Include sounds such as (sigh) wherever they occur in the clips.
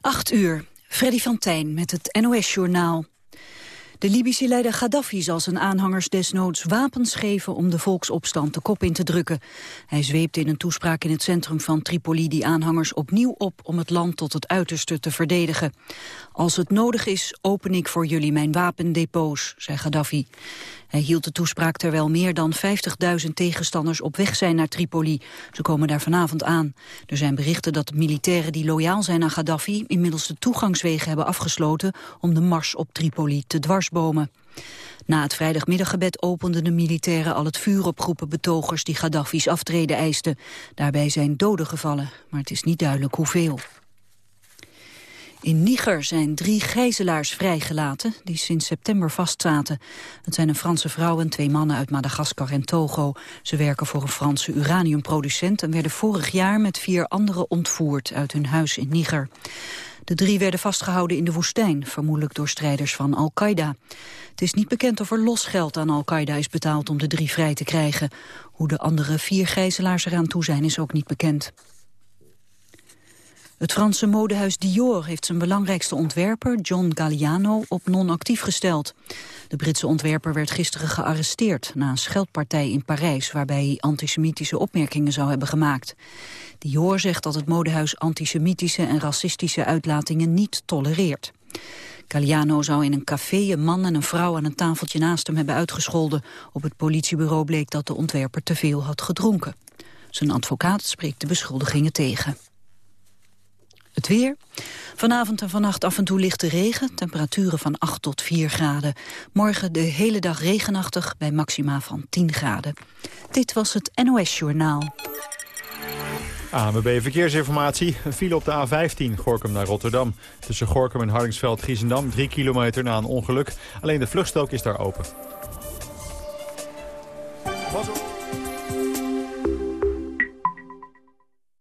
8 uur. Freddy van Tijn met het NOS-journaal. De Libische leider Gaddafi zal zijn aanhangers desnoods wapens geven om de volksopstand de kop in te drukken. Hij zweepte in een toespraak in het centrum van Tripoli die aanhangers opnieuw op om het land tot het uiterste te verdedigen. Als het nodig is, open ik voor jullie mijn wapendepots, zei Gaddafi. Hij hield de toespraak terwijl meer dan 50.000 tegenstanders op weg zijn naar Tripoli. Ze komen daar vanavond aan. Er zijn berichten dat militairen die loyaal zijn aan Gaddafi... inmiddels de toegangswegen hebben afgesloten om de mars op Tripoli te dwarsbomen. Na het vrijdagmiddaggebed openden de militairen al het vuur op groepen betogers die Gaddafi's aftreden eisten. Daarbij zijn doden gevallen, maar het is niet duidelijk hoeveel. In Niger zijn drie gijzelaars vrijgelaten die sinds september vastzaten. Het zijn een Franse vrouw en twee mannen uit Madagaskar en Togo. Ze werken voor een Franse uraniumproducent en werden vorig jaar met vier anderen ontvoerd uit hun huis in Niger. De drie werden vastgehouden in de woestijn, vermoedelijk door strijders van Al-Qaeda. Het is niet bekend of er losgeld aan Al-Qaeda is betaald om de drie vrij te krijgen. Hoe de andere vier gijzelaars eraan toe zijn is ook niet bekend. Het Franse modehuis Dior heeft zijn belangrijkste ontwerper, John Galliano, op non-actief gesteld. De Britse ontwerper werd gisteren gearresteerd na een scheldpartij in Parijs, waarbij hij antisemitische opmerkingen zou hebben gemaakt. Dior zegt dat het modehuis antisemitische en racistische uitlatingen niet tolereert. Galliano zou in een café een man en een vrouw aan een tafeltje naast hem hebben uitgescholden. Op het politiebureau bleek dat de ontwerper te veel had gedronken. Zijn advocaat spreekt de beschuldigingen tegen. Het weer. Vanavond en vannacht af en toe lichte regen. Temperaturen van 8 tot 4 graden. Morgen de hele dag regenachtig bij maxima van 10 graden. Dit was het NOS Journaal. AMB Verkeersinformatie. Een file op de A15, Gorkum naar Rotterdam. Tussen Gorkum en Hardingsveld-Giezendam, 3 kilometer na een ongeluk. Alleen de vluchtstrook is daar open.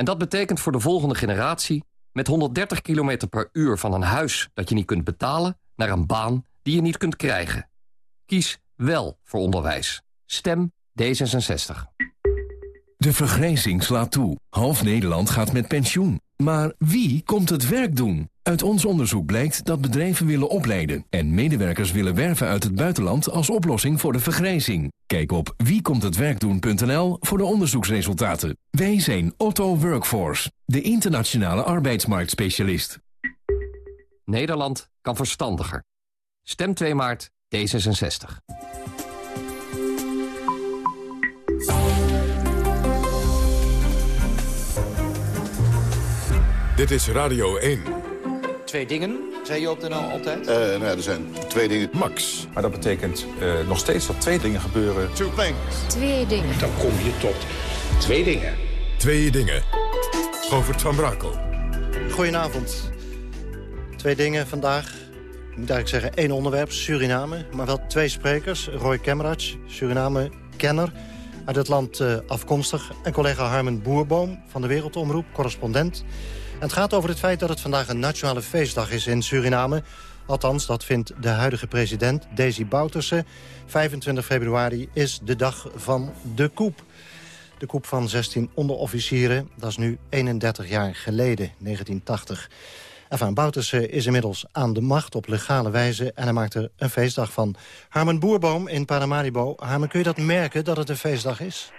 En dat betekent voor de volgende generatie... met 130 km per uur van een huis dat je niet kunt betalen... naar een baan die je niet kunt krijgen. Kies wel voor onderwijs. Stem D66. De vergrijzing slaat toe. Half Nederland gaat met pensioen. Maar wie komt het werk doen? Uit ons onderzoek blijkt dat bedrijven willen opleiden... en medewerkers willen werven uit het buitenland als oplossing voor de vergrijzing. Kijk op wiekomthetwerkdoen.nl voor de onderzoeksresultaten. Wij zijn Otto Workforce, de internationale arbeidsmarktspecialist. Nederland kan verstandiger. Stem 2 maart D66. Dit is Radio 1. Twee dingen, zei je op de NL altijd? Uh, nou ja, er zijn twee dingen. Max. Maar dat betekent uh, nog steeds dat twee dingen gebeuren. Two things. Twee dingen. Dan kom je tot twee dingen. Twee dingen. Govert van Brakel. Goedenavond. Twee dingen vandaag. Ik moet eigenlijk zeggen één onderwerp, Suriname. Maar wel twee sprekers. Roy Kemmerach, Suriname-kenner uit het land uh, afkomstig. En collega Harmen Boerboom van de Wereldomroep, correspondent. En het gaat over het feit dat het vandaag een nationale feestdag is in Suriname. Althans, dat vindt de huidige president, Desi Bouterse. 25 februari is de dag van de koep. De koep van 16 onderofficieren, dat is nu 31 jaar geleden, 1980. Enfin, Bouterse is inmiddels aan de macht op legale wijze... en hij maakt er een feestdag van. Harmen Boerboom in Paramaribo. Harmen, kun je dat merken, dat het een feestdag is?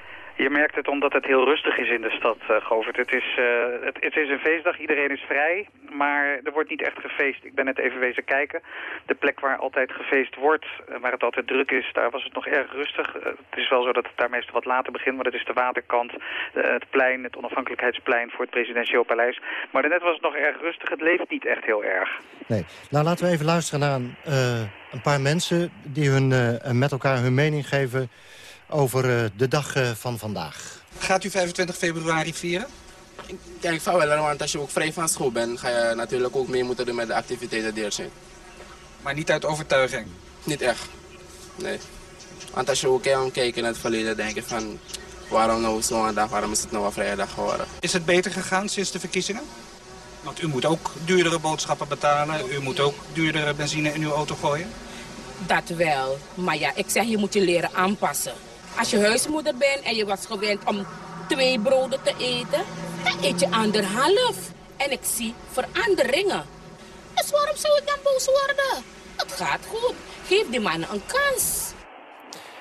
Je merkt het omdat het heel rustig is in de stad, uh, Govert. Het is, uh, het, het, is een feestdag, iedereen is vrij, maar er wordt niet echt gefeest. Ik ben net even wezen kijken. De plek waar altijd gefeest wordt, uh, waar het altijd druk is, daar was het nog erg rustig. het is wel zo dat het daar meestal wat later begint, maar dat is de waterkant, het plein, het onafhankelijkheidsplein voor het presidentieel paleis. Maar daarnet was het nog erg rustig, het leeft niet echt heel erg. Nee, nou laten we even luisteren naar een, een paar mensen die hun, met elkaar hun mening geven over uh, de dag uh, van vandaag. Gaat u 25 februari vieren? Ik zou wel, want als je ook vrij van school bent... ga je natuurlijk ook mee moeten doen met de activiteiten die er zijn. Maar niet uit overtuiging? Niet echt, nee. Want als je ook kijkt in het verleden, denk je van... waarom nou zo'n dag, waarom is het nou een vrije dag geworden? Is het beter gegaan sinds de verkiezingen? Want u moet ook duurdere boodschappen betalen. U moet ook duurdere benzine in uw auto gooien. Dat wel. Maar ja, ik zeg, je moet je leren aanpassen. Als je huismoeder bent en je was gewend om twee broden te eten, dan eet je anderhalf. En ik zie veranderingen. Dus waarom zou ik dan boos worden? Het gaat goed. Geef die mannen een kans.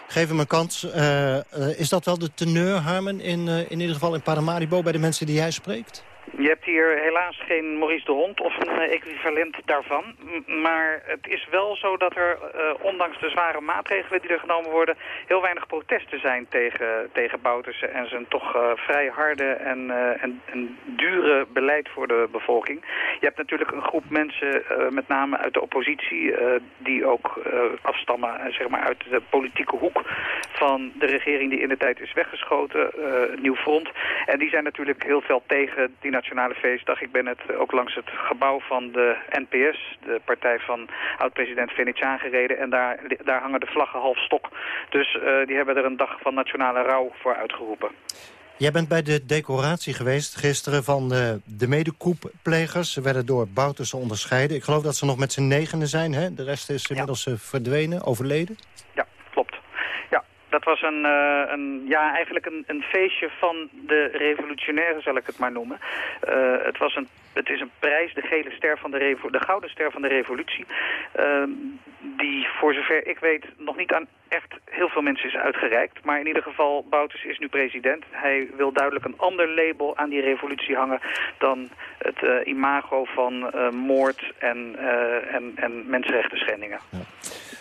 Geef hem een kans. Uh, uh, is dat wel de teneur, Harmen, in, uh, in ieder geval in Paramaribo... bij de mensen die jij spreekt? Je hebt hier helaas geen Maurice de Hond of een uh, equivalent daarvan. Maar het is wel zo dat er, uh, ondanks de zware maatregelen die er genomen worden... heel weinig protesten zijn tegen, tegen Boutersen en zijn toch uh, vrij harde en, en, en, dure beleid voor de bevolking. Je hebt natuurlijk een groep mensen, met name uit de oppositie... die ook afstammen zeg maar, uit de politieke hoek van de regering die in de tijd is weggeschoten. Nieuw Front. En die zijn natuurlijk heel veel tegen die Nationale Feestdag. Ik ben het ook langs het gebouw van de NPS, de partij van oud-president Venetiaan gereden. En daar, daar hangen de vlaggen half stok. Dus uh, die hebben er een dag van nationale rouw voor uitgeroepen. Jij bent bij de decoratie geweest gisteren van de, de medekoepplegers. Ze werden door Boutersen onderscheiden. Ik geloof dat ze nog met z'n negenen zijn. Hè? De rest is inmiddels ja. verdwenen, overleden. Ja, dat was een, uh, een, ja, eigenlijk een, een feestje van de revolutionairen, zal ik het maar noemen. Uh, het, was een, het is een prijs, de, gele ster van de, de gouden ster van de revolutie... Uh, die, voor zover ik weet, nog niet aan echt heel veel mensen is uitgereikt. Maar in ieder geval, Bouters is nu president. Hij wil duidelijk een ander label aan die revolutie hangen... dan het uh, imago van uh, moord en, uh, en, en mensenrechten schendingen.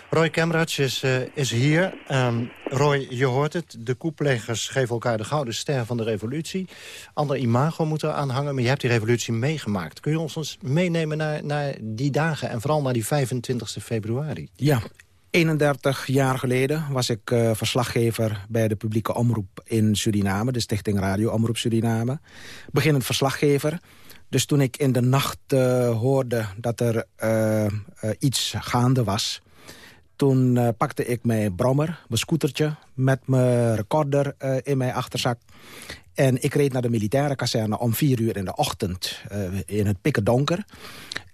Roy Kemmerach is, is hier. Um, Roy, je hoort het. De koeplegers geven elkaar de gouden ster van de revolutie. Ander imago moet er aan hangen, maar je hebt die revolutie meegemaakt. Kun je ons eens meenemen naar, naar die dagen en vooral naar die 25 februari? Ja, 31 jaar geleden was ik uh, verslaggever bij de publieke omroep in Suriname. De Stichting Radio Omroep Suriname. Beginnend verslaggever. Dus toen ik in de nacht uh, hoorde dat er uh, iets gaande was toen pakte ik mijn brommer, mijn scootertje... met mijn recorder in mijn achterzak. En ik reed naar de militaire kazerne om vier uur in de ochtend... Uh, in het pikken donker.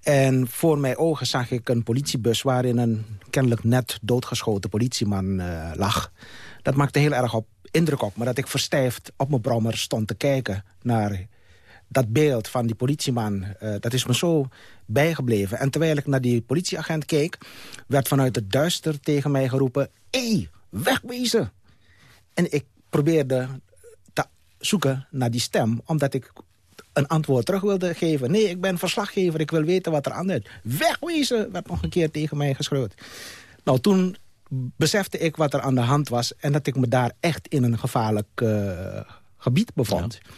En voor mijn ogen zag ik een politiebus... waarin een kennelijk net doodgeschoten politieman lag. Dat maakte heel erg op, indruk op me... dat ik verstijfd op mijn brommer stond te kijken naar dat beeld van die politieman, uh, dat is me zo bijgebleven. En terwijl ik naar die politieagent keek... werd vanuit het duister tegen mij geroepen... Hé, hey, wegwezen! En ik probeerde zoeken naar die stem... omdat ik een antwoord terug wilde geven. Nee, ik ben verslaggever, ik wil weten wat er aan is. Wegwezen, werd nog een keer tegen mij geschreeuwd. Nou, toen besefte ik wat er aan de hand was... en dat ik me daar echt in een gevaarlijk uh, gebied bevond. Ja.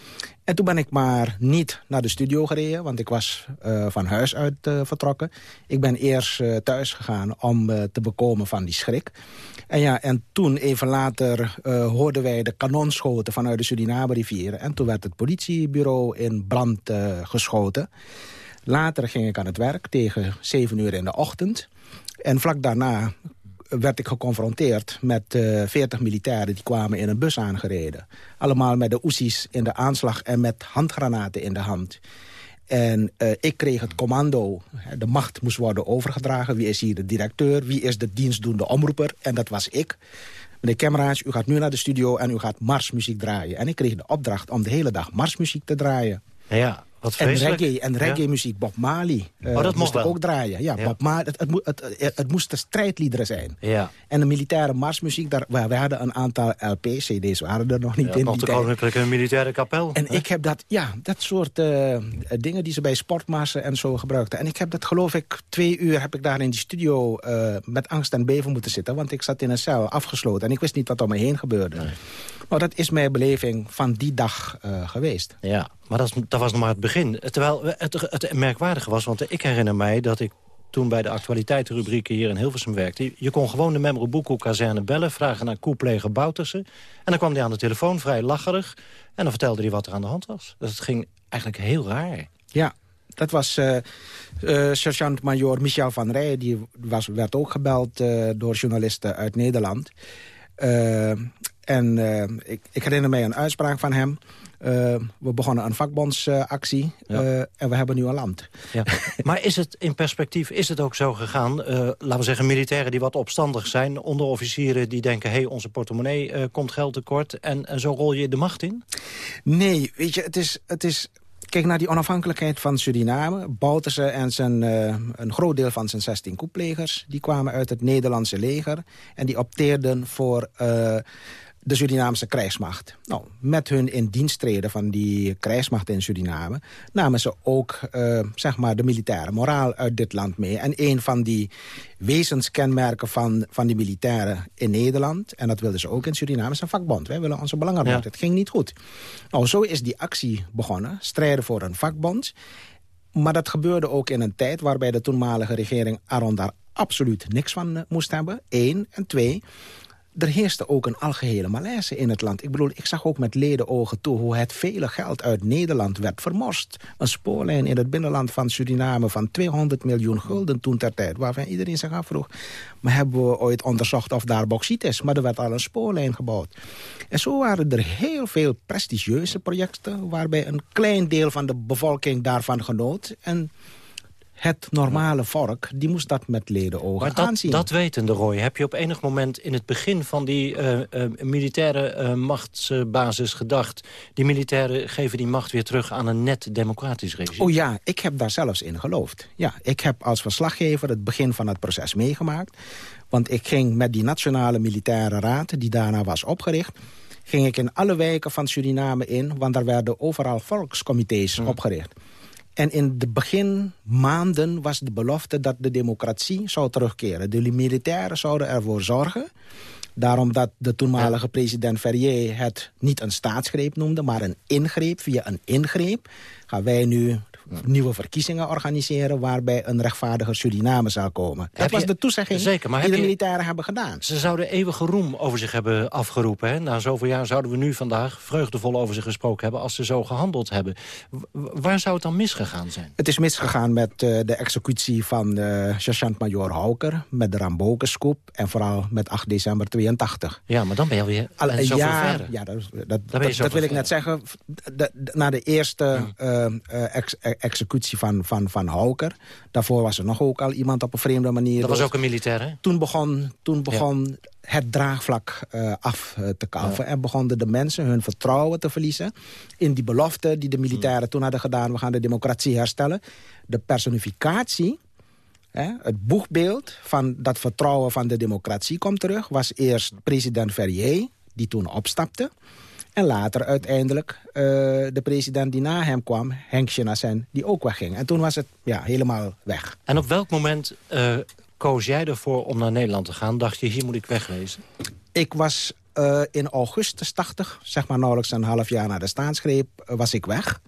En toen ben ik maar niet naar de studio gereden, want ik was uh, van huis uit uh, vertrokken. Ik ben eerst uh, thuis gegaan om te bekomen van die schrik. En, ja, en toen, even later, hoorden wij de kanonschoten vanuit de Suriname-rivier. En toen werd het politiebureau in brand geschoten. Later ging ik aan het werk tegen 7 uur in de ochtend. En vlak daarna werd ik geconfronteerd met uh, 40 militairen... die kwamen in een bus aangereden. Allemaal met de oesies in de aanslag en met handgranaten in de hand. En uh, ik kreeg het commando. De macht moest worden overgedragen. Wie is hier de directeur? Wie is de dienstdoende omroeper? En dat was ik. Meneer Kemmeraars, u gaat nu naar de studio en u gaat marsmuziek draaien. En ik kreeg de opdracht om de hele dag marsmuziek te draaien. Ja, Wat en reggae, en reggae muziek, Bob Marley. Oh, dat moest ik ook draaien. Ja, Ja. Bob Marley, het, het, het, moesten strijdliederen zijn. Ja. En de militaire marsmuziek, daar, we, we hadden een aantal LP-cd's, waren er nog niet Ja, in die tijd. Koninklijke Militaire Kapel. En ik heb dat, ja, dat soort eh, dingen die ze bij sportmarsen en zo gebruikten. En ik heb dat, geloof ik, twee uur heb ik daar in die studio eh, met angst en beven moeten zitten. Want ik zat in een cel, afgesloten. En ik wist niet wat om me heen gebeurde. Nou, dat is mijn beleving van die dag eh, geweest. Ja, maar dat, dat was nog maar het begin. Terwijl het, het merkwaardige was, want ik herinner mij dat ik toen bij de actualiteitenrubrieken hier in Hilversum werkte... je kon gewoon de Memrobuku-kazerne bellen, vragen naar koepleger Boutersen... en dan kwam hij aan de telefoon, vrij lacherig... en dan vertelde hij wat er aan de hand was. Dus het ging eigenlijk heel raar. Ja, dat was eh eh, sergeant-major Michel van Rij. Die was, werd ook gebeld door journalisten uit Nederland. En eh, ik, ik herinner mij een uitspraak van hem. Eh, we begonnen een vakbondsactie eh, en we hebben nu een land. Ja. (laughs) maar is het in perspectief is het ook zo gegaan... laten we zeggen militairen die wat opstandig zijn... onderofficieren die denken... hé, hey, onze portemonnee komt geld tekort... En, en zo rol je de macht in? Nee, weet je, het is... Het is Kijk naar die onafhankelijkheid van Suriname. Bouterse en zijn, een groot deel van zijn 16 koeplegers... die kwamen uit het Nederlandse leger... en die opteerden voor de Surinaamse krijgsmacht. Nou, met hun in dienst treden van die krijgsmacht in Suriname... namen ze ook eh, zeg maar de militaire moraal uit dit land mee. En een van die wezenskenmerken van, van die militairen in Nederland... en dat wilden ze ook in Suriname, is een vakbond. Wij willen onze belangen Ja. Het ging niet goed. Nou, zo is die actie begonnen. Strijden voor een vakbond. Maar dat gebeurde ook in een tijd waarbij de toenmalige regering Aron daar absoluut niks van eh, moest hebben. Eén. En twee, er heerste ook een algehele malaise in het land. Ik bedoel, ik zag ook met ledenogen toe hoe het vele geld uit Nederland werd vermorst. Een spoorlijn in het binnenland van Suriname van 200 miljoen gulden toen ter tijd. Waarvan iedereen zich afvroeg, maar hebben we ooit onderzocht of daar bauxiet is? Maar er werd al een spoorlijn gebouwd. En zo waren er heel veel prestigieuze projecten... waarbij een klein deel van de bevolking daarvan genoot... En het normale volk, die moest dat met ledenogen Maar dat, aanzien. dat wetende, Roy, heb je op enig moment in het begin van die eh, eh, militaire eh, machtsbasis gedacht... die militairen geven die macht weer terug aan een net democratisch regime? Oh ja, ik heb daar zelfs in geloofd. Ja, ik heb als verslaggever het begin van het proces meegemaakt. Want ik ging met die Nationale Militaire Raad, die daarna was opgericht... ging ik in alle wijken van Suriname in... want daar werden overal volkscomité's opgericht. En in de beginmaanden was de belofte dat de democratie zou terugkeren. De militairen zouden ervoor zorgen... Daarom dat de toenmalige president Ferrier het niet een staatsgreep noemde... maar een ingreep. Via een ingreep gaan wij nu nieuwe verkiezingen organiseren... waarbij een rechtvaardiger Suriname zal komen. Dat was je- de toezegging Zeker, maar die de je- militairen hebben gedaan. Ze zouden eeuwige roem over zich hebben afgeroepen. Hè? Na zoveel jaar zouden we nu vandaag vreugdevol over zich gesproken hebben... als ze zo gehandeld hebben. W- waar zou het dan misgegaan zijn? Het is misgegaan met eh, de executie van eh sergeant-major Hauker... met de Ramboken-scoop en vooral met 8 december 82. Ja, maar dan ben je alweer Al verder. ja, dat, dat, wil ik net zeggen. De- de- na de eerste eh, ex- executie van, van, van Hauker... daarvoor was er nog ook al iemand op een vreemde manier... Dat was ook een militair, hè? Toen begon, toen begon het draagvlak eh, af eh, te kalven. En begonnen de mensen hun vertrouwen te verliezen... in die belofte die de militairen toen hadden gedaan... we gaan de democratie herstellen. De personificatie, hè, het boegbeeld van dat vertrouwen van de democratie komt terug... was eerst president Ferrier, die toen opstapte... En later uiteindelijk eh, de president die na hem kwam, Henk Shenassen, die ook wegging. En toen was het ja, helemaal weg. En op welk moment eh, koos jij ervoor om naar Nederland te gaan? Dacht je, hier moet ik wegwezen? Ik was eh, in augustus 80, zeg maar nauwelijks een half jaar na de staatsgreep, was ik weg.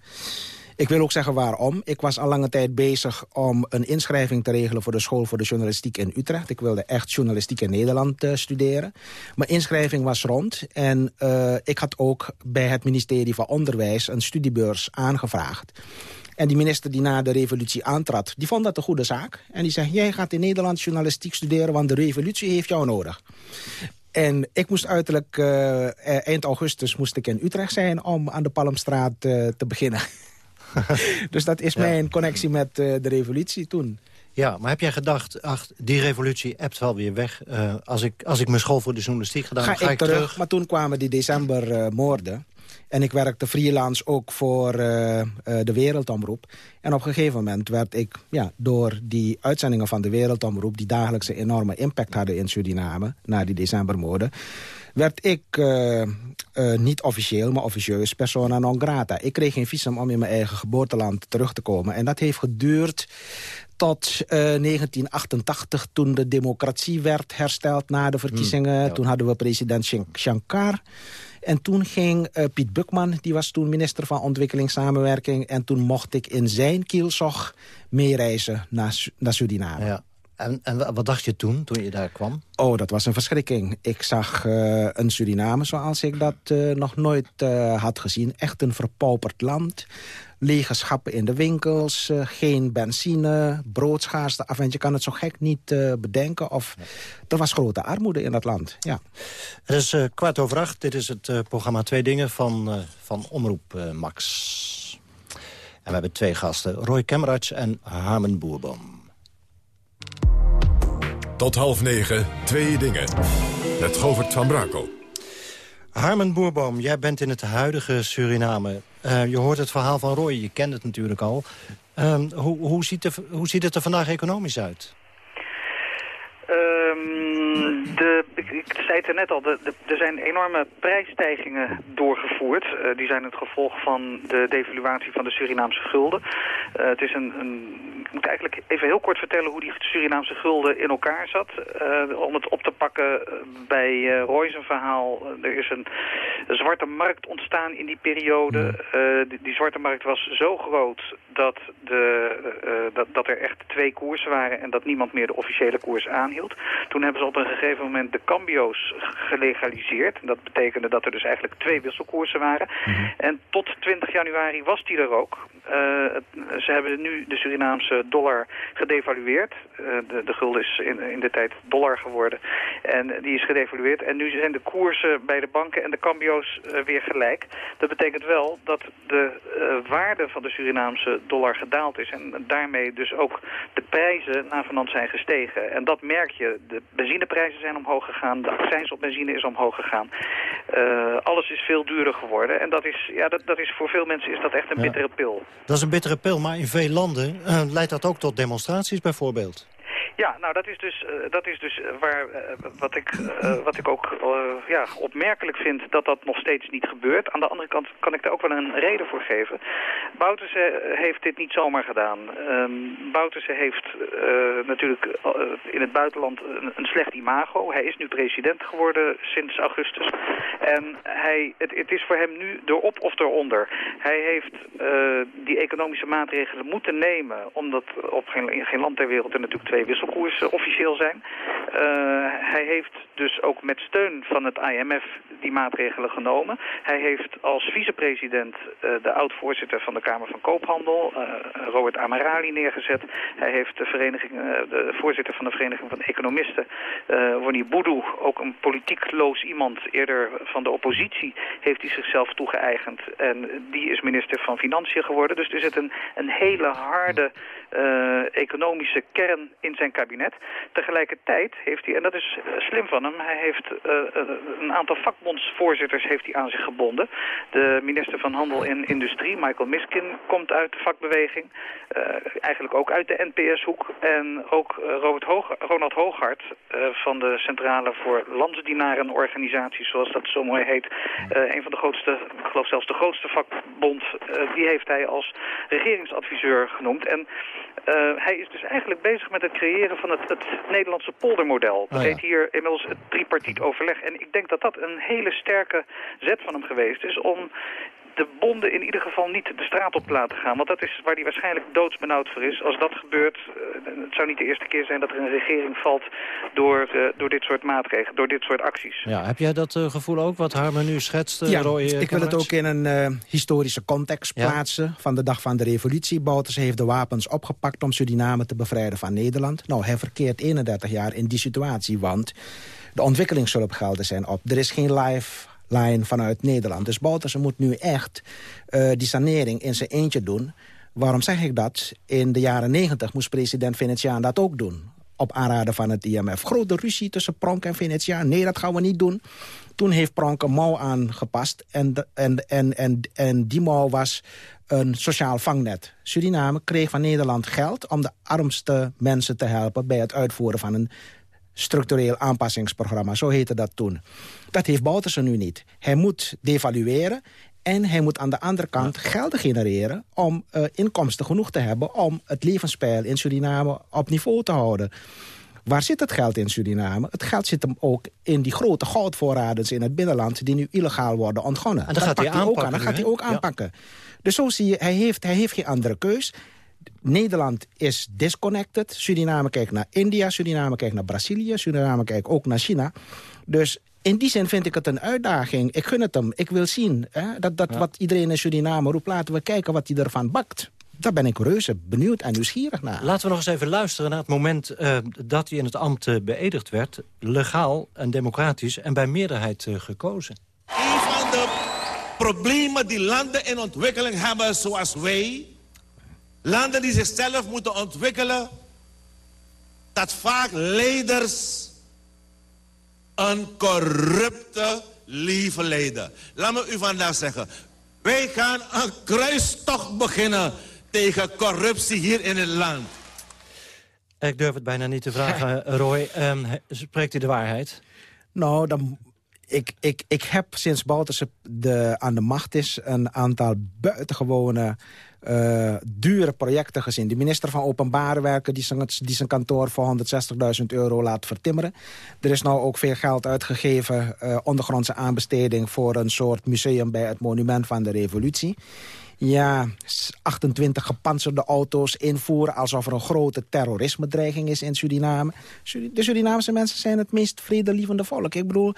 Ik wil ook zeggen waarom. Ik was al lange tijd bezig om een inschrijving te regelen... voor de School voor de Journalistiek in Utrecht. Ik wilde echt journalistiek in Nederland eh, studeren. Mijn inschrijving was rond. En eh, ik had ook bij het ministerie van Onderwijs... een studiebeurs aangevraagd. En die minister die na de revolutie aantrad, die vond dat een goede zaak. En die zei, jij gaat in Nederland journalistiek studeren... want de revolutie heeft jou nodig. En ik moest uiterlijk, eh, eind augustus moest ik in Utrecht zijn... om aan de Palmstraat te beginnen. (laughs) (laughs) dus dat is mijn connectie met eh, de revolutie toen. Ja, maar heb jij gedacht, ach, die revolutie ebt wel weer weg. Eh, als, ik, als ik mijn school voor de journalistiek gedaan Ga, heb, ga ik terug. Maar toen kwamen die decembermoorden. En ik werkte freelance ook voor uh, uh, de Wereldomroep. En op een gegeven moment werd ik ja, door die uitzendingen van de Wereldomroep... die dagelijkse enorme impact hadden in Suriname... na die decembermoorden werd ik uh, uh, niet officieel, maar officieus persona non grata. Ik kreeg geen visum om in mijn eigen geboorteland terug te komen. En dat heeft geduurd tot uh, 1988, toen de democratie werd hersteld na de verkiezingen. Mm, ja. Toen hadden we president Shankar... En toen ging uh, Piet Bukman, die was toen minister van Ontwikkelingssamenwerking... en toen mocht ik in zijn kielzog meereizen naar, naar Suriname. Ja. En, en wat dacht je toen, toen je daar kwam? Oh, dat was een verschrikking. Ik zag uh, een Suriname zoals ik dat uh, nog nooit uh, had gezien. Echt een verpauperd land. Lege schappen in de winkels, geen benzine, broodschaarste. Af en je kan het zo gek niet bedenken. Of, er was grote armoede in dat land, ja. Het is kwart over acht. Dit is het programma Twee Dingen van, van Omroep Max. En we hebben twee gasten, Roy Kemmerats en Harmen Boerboom. Tot half negen, twee dingen. Met Govert van Brakel. Harmen Boerboom, jij bent in het huidige Suriname. Uh, je hoort het verhaal van Roy, je kent het natuurlijk al. Uh, hoe, hoe, ziet er, hoe ziet het er vandaag economisch uit? Um, de, ik, ik, zei het er net al, de, de, er zijn enorme prijsstijgingen doorgevoerd. Uh, die zijn het gevolg van de devaluatie van de Surinaamse gulden. Uh, het is een, een, ik moet eigenlijk even heel kort vertellen hoe die Surinaamse gulden in elkaar zat. Uh, om het op te pakken bij uh, Roy zijn verhaal. er is een, een, zwarte markt ontstaan in die periode. Die, die, zwarte markt was zo groot dat, de, dat, dat er echt twee koersen waren... en dat niemand meer de officiële koers aanhield. Toen hebben ze op een gegeven moment de cambio's gelegaliseerd. Dat betekende dat er dus eigenlijk twee wisselkoersen waren. Mm -hmm. En tot 20 januari was die er ook. Uh, ze hebben nu de Surinaamse dollar gedevalueerd. Uh, de, de gulden is in, in de tijd dollar geworden. En die is gedevalueerd. En nu zijn de koersen bij de banken en de cambio's uh, weer gelijk. Dat betekent wel dat de waarde van de Surinaamse dollar gedaald is. En daarmee dus ook de prijzen navenant zijn gestegen. En dat merk je. De benzineprijzen zijn omhoog gegaan. De accijns op benzine is omhoog gegaan. alles is veel duurder geworden. En dat is, ja, dat, dat is voor veel mensen is dat echt een ja. bittere pil. Dat is een bittere pil, maar in veel landen uh, leidt dat ook tot demonstraties bijvoorbeeld. Ja, nou dat is dus, uh, dat is dus waar, uh, wat, ik, wat ik ook ja, opmerkelijk vind dat dat nog steeds niet gebeurt. Aan de andere kant kan ik daar ook wel een reden voor geven. Bouterse heeft dit niet zomaar gedaan. Um, Bouterse heeft natuurlijk in het buitenland een, een, slecht imago. Hij is nu president geworden sinds augustus. En hij, het, het is voor hem nu erop of eronder. Hij heeft die economische maatregelen moeten nemen, omdat op geen, geen land ter wereld er natuurlijk twee wissel koers officieel zijn. Uh, hij heeft dus ook met steun van het IMF die maatregelen genomen. Hij heeft als vicepresident uh, de oud-voorzitter van de Kamer van Koophandel, uh, Robert Amarali, neergezet. Hij heeft de, vereniging, de voorzitter van de Vereniging van Economisten, Wonnie Boudou, ook een politiekloos iemand, eerder van de oppositie, heeft hij zichzelf toegeëigend. En die is minister van Financiën geworden. Dus er zit een, een hele harde economische kern in zijn kabinet. Tegelijkertijd heeft hij, en dat is slim van hem, hij heeft uh, een aantal vakbondsvoorzitters heeft hij aan zich gebonden. De minister van Handel en Industrie, Michael Miskin, komt uit de vakbeweging. Eigenlijk ook uit de NPS-hoek. En ook Robert Hoog, Ronald Hooghart van de Centrale voor Landsdienarenorganisaties, zoals dat zo mooi heet. een van de grootste, ik geloof zelfs de grootste vakbond, die heeft hij als regeringsadviseur genoemd. En hij is dus eigenlijk bezig met het creëren van het, het Nederlandse poldermodel. Dat oh, ja. heet hier inmiddels het tripartiet overleg. En ik denk dat dat een hele sterke zet van hem geweest is om de bonden in ieder geval niet de straat op te laten gaan. Want dat is waar hij waarschijnlijk doodsbenauwd voor is. Als dat gebeurt, uh, het zou niet de eerste keer zijn dat er een regering valt door, uh, door dit soort maatregelen, door dit soort acties. Ja, heb jij dat uh, gevoel ook, wat Harmen nu schetst, ja, Roy, ik wil het ook in een historische context ja? plaatsen. Van de dag van de revolutie. Bouters heeft de wapens opgepakt om Suriname te bevrijden van Nederland. Nou, hij verkeert 31 jaar in die situatie, want de ontwikkelingshulpgelden zijn op. Er is geen live line vanuit Nederland. Dus Bouterse moet nu echt uh, die sanering in zijn eentje doen. Waarom zeg ik dat? In de jaren negentig moest president Venetiaan dat ook doen op aanraden van het IMF. Grote ruzie tussen Pronk en Venetia. Nee, dat gaan we niet doen. Toen heeft Pronk een mouw aangepast. En, en, en, en, en die mouw was een sociaal vangnet. Suriname kreeg van Nederland geld om de armste mensen te helpen... bij het uitvoeren van een structureel aanpassingsprogramma. Zo heette dat toen. Dat heeft Boutersen nu niet. Hij moet devalueren en hij moet aan de andere kant gelden genereren... om uh, inkomsten genoeg te hebben om het levenspeil in Suriname op niveau te houden. Waar zit het geld in Suriname? Het geld zit hem ook in die grote goudvoorraden in het binnenland... die nu illegaal worden ontgonnen. En dat, gaat hij aanpakken. Ook aan. Dat gaat hij ook aanpakken. Dus zo zie je, hij heeft, hij heeft geen andere keus. Nederland is disconnected. Suriname kijkt naar India, Suriname kijkt naar Brazilië... Suriname kijkt ook naar China. Dus in die zin vind ik het een uitdaging. Ik gun het hem. Ik wil zien hè, dat, dat wat iedereen in Suriname roept... laten we kijken wat hij ervan bakt. Daar ben ik reuze benieuwd en nieuwsgierig naar. Laten we nog eens even luisteren naar het moment uh, dat hij in het ambt uh, beëdigd werd. Legaal en democratisch en bij meerderheid uh, gekozen. Een van de problemen die landen in ontwikkeling hebben zoals wij... landen die zichzelf moeten ontwikkelen... dat vaak leiders een corrupte leven leiden. Laat me u vandaag zeggen. Wij gaan een kruistocht beginnen tegen corruptie hier in het land. Ik durf het bijna niet te vragen, Roy. Um, spreekt u de waarheid? Nou, dan ik, ik, ik heb sinds Bouterse de, aan de macht is... een aantal buitengewone uh, dure projecten gezien. De minister van Openbare Werken die zijn, die zijn kantoor voor 160.000 euro laat vertimmeren. Er is nou ook veel geld uitgegeven, uh, ondergrondse aanbesteding... voor een soort museum bij het monument van de revolutie ja, 28 gepantserde auto's invoeren... alsof er een grote terrorisme-dreiging is in Suriname. De Surinaamse mensen zijn het meest vredelievende volk. Ik bedoel,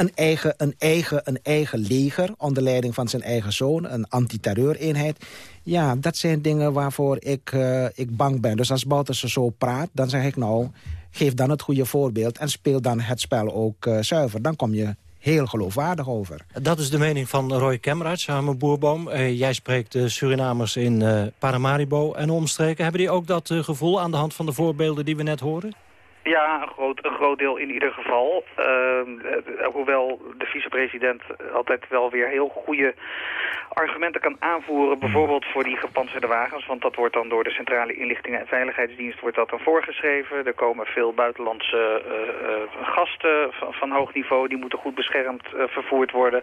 een eigen, een, eigen, een eigen leger onder leiding van zijn eigen zoon... een antiterreureenheid. Ja, dat zijn dingen waarvoor ik, uh, ik bang ben. Dus als Bouterse zo praat, dan zeg ik nou... geef dan het goede voorbeeld en speel dan het spel ook uh, zuiver. Dan kom je heel geloofwaardig over. Dat is de mening van Roy Kemmerich, samen Boerboom. Uh, jij spreekt de Surinamers in Paramaribo en omstreken. Hebben die ook dat gevoel aan de hand van de voorbeelden die we net hoorden? Ja, een groot, een groot deel in ieder geval. Uh, hoewel de vicepresident altijd wel weer heel goede argumenten kan aanvoeren. Bijvoorbeeld voor die gepantserde wagens. Want dat wordt dan door de Centrale Inlichtingen en Veiligheidsdienst wordt dat dan voorgeschreven. Er komen veel buitenlandse uh, uh, gasten van, van, hoog niveau. Die moeten goed beschermd vervoerd worden.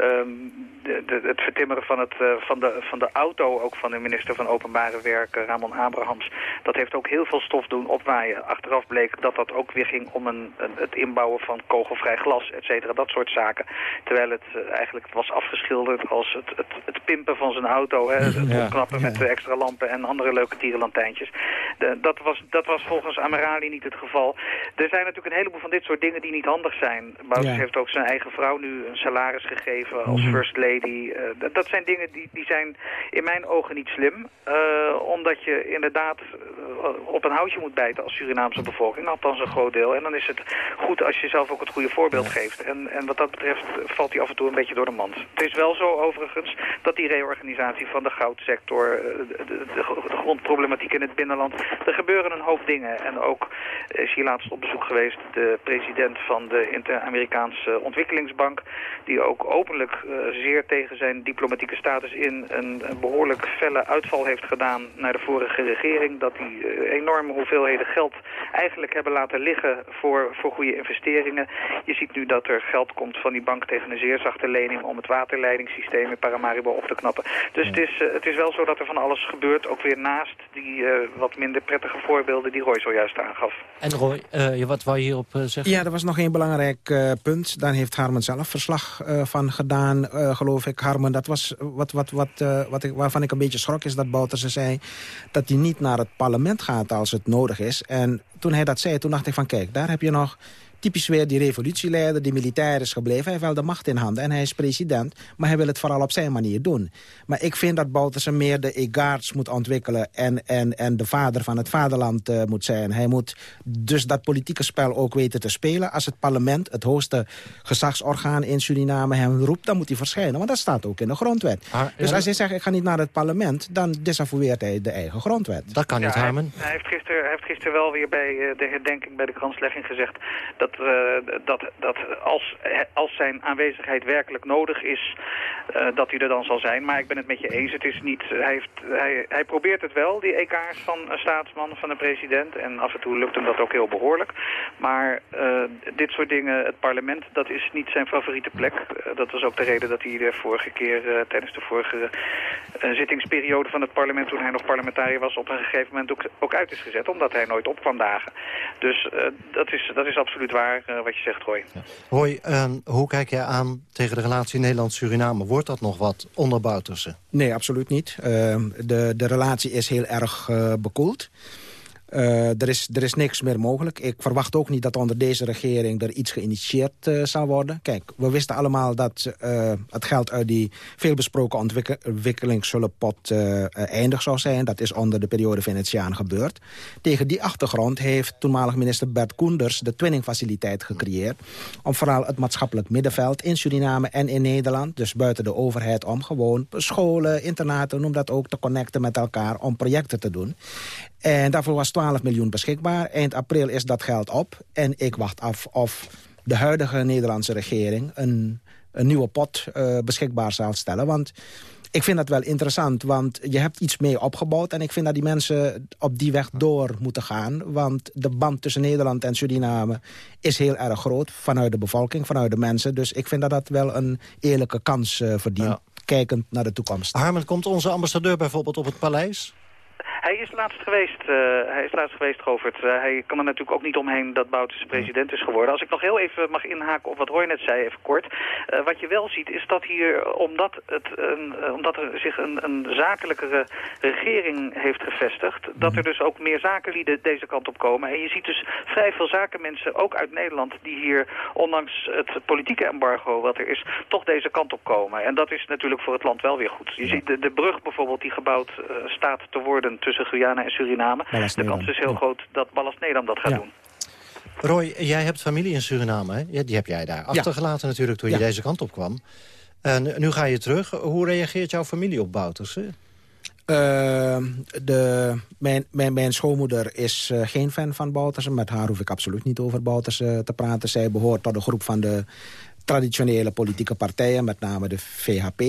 Um, de, de, het vertimmeren van, het, van, de, van de auto, ook van de minister van Openbare Werken, Ramon Abrahams. Dat heeft ook heel veel stof doen opwaaien. Achteraf bleek dat dat ook weer ging om een, een, het inbouwen van kogelvrij glas, et cetera, dat soort zaken. Terwijl het eigenlijk was afgeschilderd als het, het, het, pimpen van zijn auto, hè, het ja, opknappen ja. met extra lampen en andere leuke tierenlantijntjes. De, dat, was, dat was volgens Amerali niet het geval. Er zijn natuurlijk een heleboel van dit soort dingen die niet handig zijn. Bouters ja. heeft ook zijn eigen vrouw nu een salaris gegeven als -hmm. first lady. Uh, dat, dat, zijn dingen die, die zijn in mijn ogen niet slim. Uh, omdat je inderdaad op een houtje moet bijten als Surinaamse bevolking althans een groot deel. En dan is het goed als je zelf ook het goede voorbeeld geeft. En, en wat dat betreft valt hij af en toe een beetje door de mand. Het is wel zo overigens dat die reorganisatie van de goudsector, de, de, de grondproblematiek in het binnenland, er gebeuren een hoop dingen. En ook is hier laatst op bezoek geweest de president van de Inter-Amerikaanse Ontwikkelingsbank, die ook openlijk uh, zeer tegen zijn diplomatieke status in een, behoorlijk felle uitval heeft gedaan naar de vorige regering. Dat die uh, enorme hoeveelheden geld eigenlijk hebben laten liggen voor, voor goede investeringen. Je ziet nu dat er geld komt van die bank tegen een zeer zachte lening om het waterleidingssysteem in Paramaribo op te knappen. Dus het, is, uh, het is wel zo dat er van alles gebeurt, ook weer naast die uh, wat minder prettige voorbeelden die Roy zojuist aangaf. En Roy, uh, wat wou je hierop zeggen? Ja, er was nog één belangrijk punt. Daar heeft Harmen zelf verslag van gedaan, geloof ik. Harmen, dat was wat, wat, wat, wat ik, waarvan ik een beetje schrok is dat Bouterse zei dat hij niet naar het parlement gaat als het nodig is. En toen hij dat zei, toen dacht ik van kijk, daar heb je nog typisch weer die revolutieleider, die militair is gebleven. Hij heeft wel de macht in handen en hij is president. Maar hij wil het vooral op zijn manier doen. Maar ik vind dat Bouterse meer de egaards moet ontwikkelen... en, en, en de vader van het vaderland uh, moet zijn. Hij moet dus dat politieke spel ook weten te spelen. Als het parlement, het hoogste gezagsorgaan in Suriname, hem roept... dan moet hij verschijnen, want dat staat ook in de grondwet. Ah, dus als hij zegt, ik ga niet naar het parlement... dan desavoueert hij de eigen grondwet. Dat kan niet, ja, Hij, hij, heeft gisteren, hij heeft gisteren wel weer bij uh, de herdenking, bij de kanslegging gezegd... dat, uh, dat, dat als, als zijn aanwezigheid werkelijk nodig is, uh, dat hij er dan zal zijn. Maar ik ben het met je eens. Het is niet, hij, hij, hij probeert het wel, die EK's van een staatsman, van een president. En af en toe lukt hem dat ook heel behoorlijk. Maar dit soort dingen, het parlement, dat is niet zijn favoriete plek. Dat was ook de reden dat hij de vorige keer, tijdens de vorige zittingsperiode van het parlement, toen hij nog parlementariër was, op een gegeven moment ook, ook uit is gezet. Omdat hij nooit op kwam dagen. Dus dat, is, dat is absoluut waar wat je zegt, Roy. Ja. Roy, ehm, hoe kijk jij aan tegen de relatie Nederland-Suriname? Wordt dat nog wat onder Bouterse? Nee, absoluut niet. Ehm, de, de relatie is heel erg uh, bekoeld. Uh, er, is, er is niks meer mogelijk. Ik verwacht ook niet dat onder deze regering er iets geïnitieerd uh, zal worden. Kijk, we wisten allemaal dat uh, het geld uit die veelbesproken ontwikkelingshulppot eindig zou zijn. Dat is onder de periode Venetiaan gebeurd. Tegen die achtergrond heeft toenmalig minister Bert Koenders de twinningfaciliteit gecreëerd. Om vooral het maatschappelijk middenveld in Suriname en in Nederland, dus buiten de overheid om, gewoon scholen, internaten, noem dat ook, te connecten met elkaar om projecten te doen. En daarvoor was 12 miljoen beschikbaar. Eind april is dat geld op. En ik wacht af of de huidige Nederlandse regering... een, een nieuwe pot uh, beschikbaar zal stellen. Want ik vind dat wel interessant, want je hebt iets mee opgebouwd... en ik vind dat die mensen op die weg door moeten gaan. Want de band tussen Nederland en Suriname is heel erg groot... vanuit de bevolking, vanuit de mensen. Dus ik vind dat dat wel een eerlijke kans uh, verdient... kijkend naar de toekomst. Harmen, komt onze ambassadeur bijvoorbeeld op het paleis? Hij is laatst geweest, uh, hij is laatst geweest, Govert. Uh, hij kan er natuurlijk ook niet omheen dat Bouterse president is geworden. Als ik nog heel even mag inhaken op wat Roy net zei, even kort. Uh, wat je wel ziet is dat hier, omdat, het, een, omdat er zich een, een zakelijkere regering heeft gevestigd... dat er dus ook meer zakenlieden deze kant op komen. En je ziet dus vrij veel zakenmensen, ook uit Nederland... die hier, ondanks het politieke embargo wat er is, toch deze kant op komen. En dat is natuurlijk voor het land wel weer goed. Je ziet de, de brug bijvoorbeeld die gebouwd staat te worden... tussen Guyana en Suriname. De kans is heel groot dat Ballast Nedam dat gaat ja. doen. Roy, jij hebt familie in Suriname, hè? Ja, die heb jij daar achtergelaten natuurlijk toen je deze kant op kwam. En nu ga je terug. Hoe reageert jouw familie op Bouters? Uh, de, mijn, mijn, mijn schoonmoeder is uh, geen fan van Bouterse. Met haar hoef ik absoluut niet over Bouterse te praten. Zij behoort tot de groep van de traditionele politieke partijen, met name de VHP.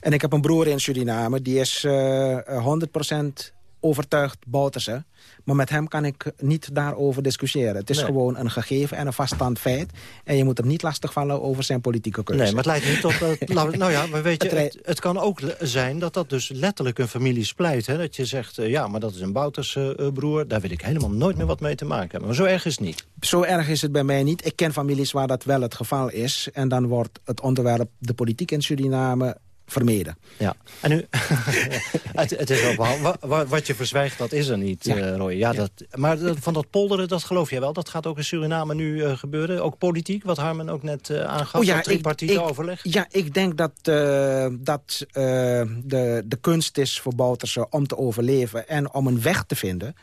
En ik heb een broer in Suriname, die is uh, 100% overtuigd Bouterse. Maar met hem kan ik niet daarover discussiëren. Het is nee. gewoon een gegeven en een vaststand feit. En je moet hem niet lastigvallen over zijn politieke keuze. Nee, maar het lijkt niet op... (laughs) Dat, nou ja, maar weet je, het, het, kan ook zijn dat dat dus letterlijk een familie splijt. Hè? Dat je zegt, uh, ja, maar dat is een Bouterse uh, broer. Daar wil ik helemaal nooit meer wat mee te maken hebben. Maar zo erg is het niet. Zo erg is het bij mij niet. Ik ken families waar dat wel het geval is. En dan wordt het onderwerp de politiek in Suriname vermeden. Ja, en nu, (laughs) het, het, is wel wat, wat je verzwijgt, dat is er niet, ja. Uh, Roy. Ja, ja. Dat, maar van dat polderen, dat geloof jij wel. Dat gaat ook in Suriname nu uh, gebeuren. Ook politiek, wat Harmen ook net uh, aangaf. Oh, ja, overleg. Ja, ik denk dat, dat de, de kunst is voor Bouterse om te overleven... en om een weg te vinden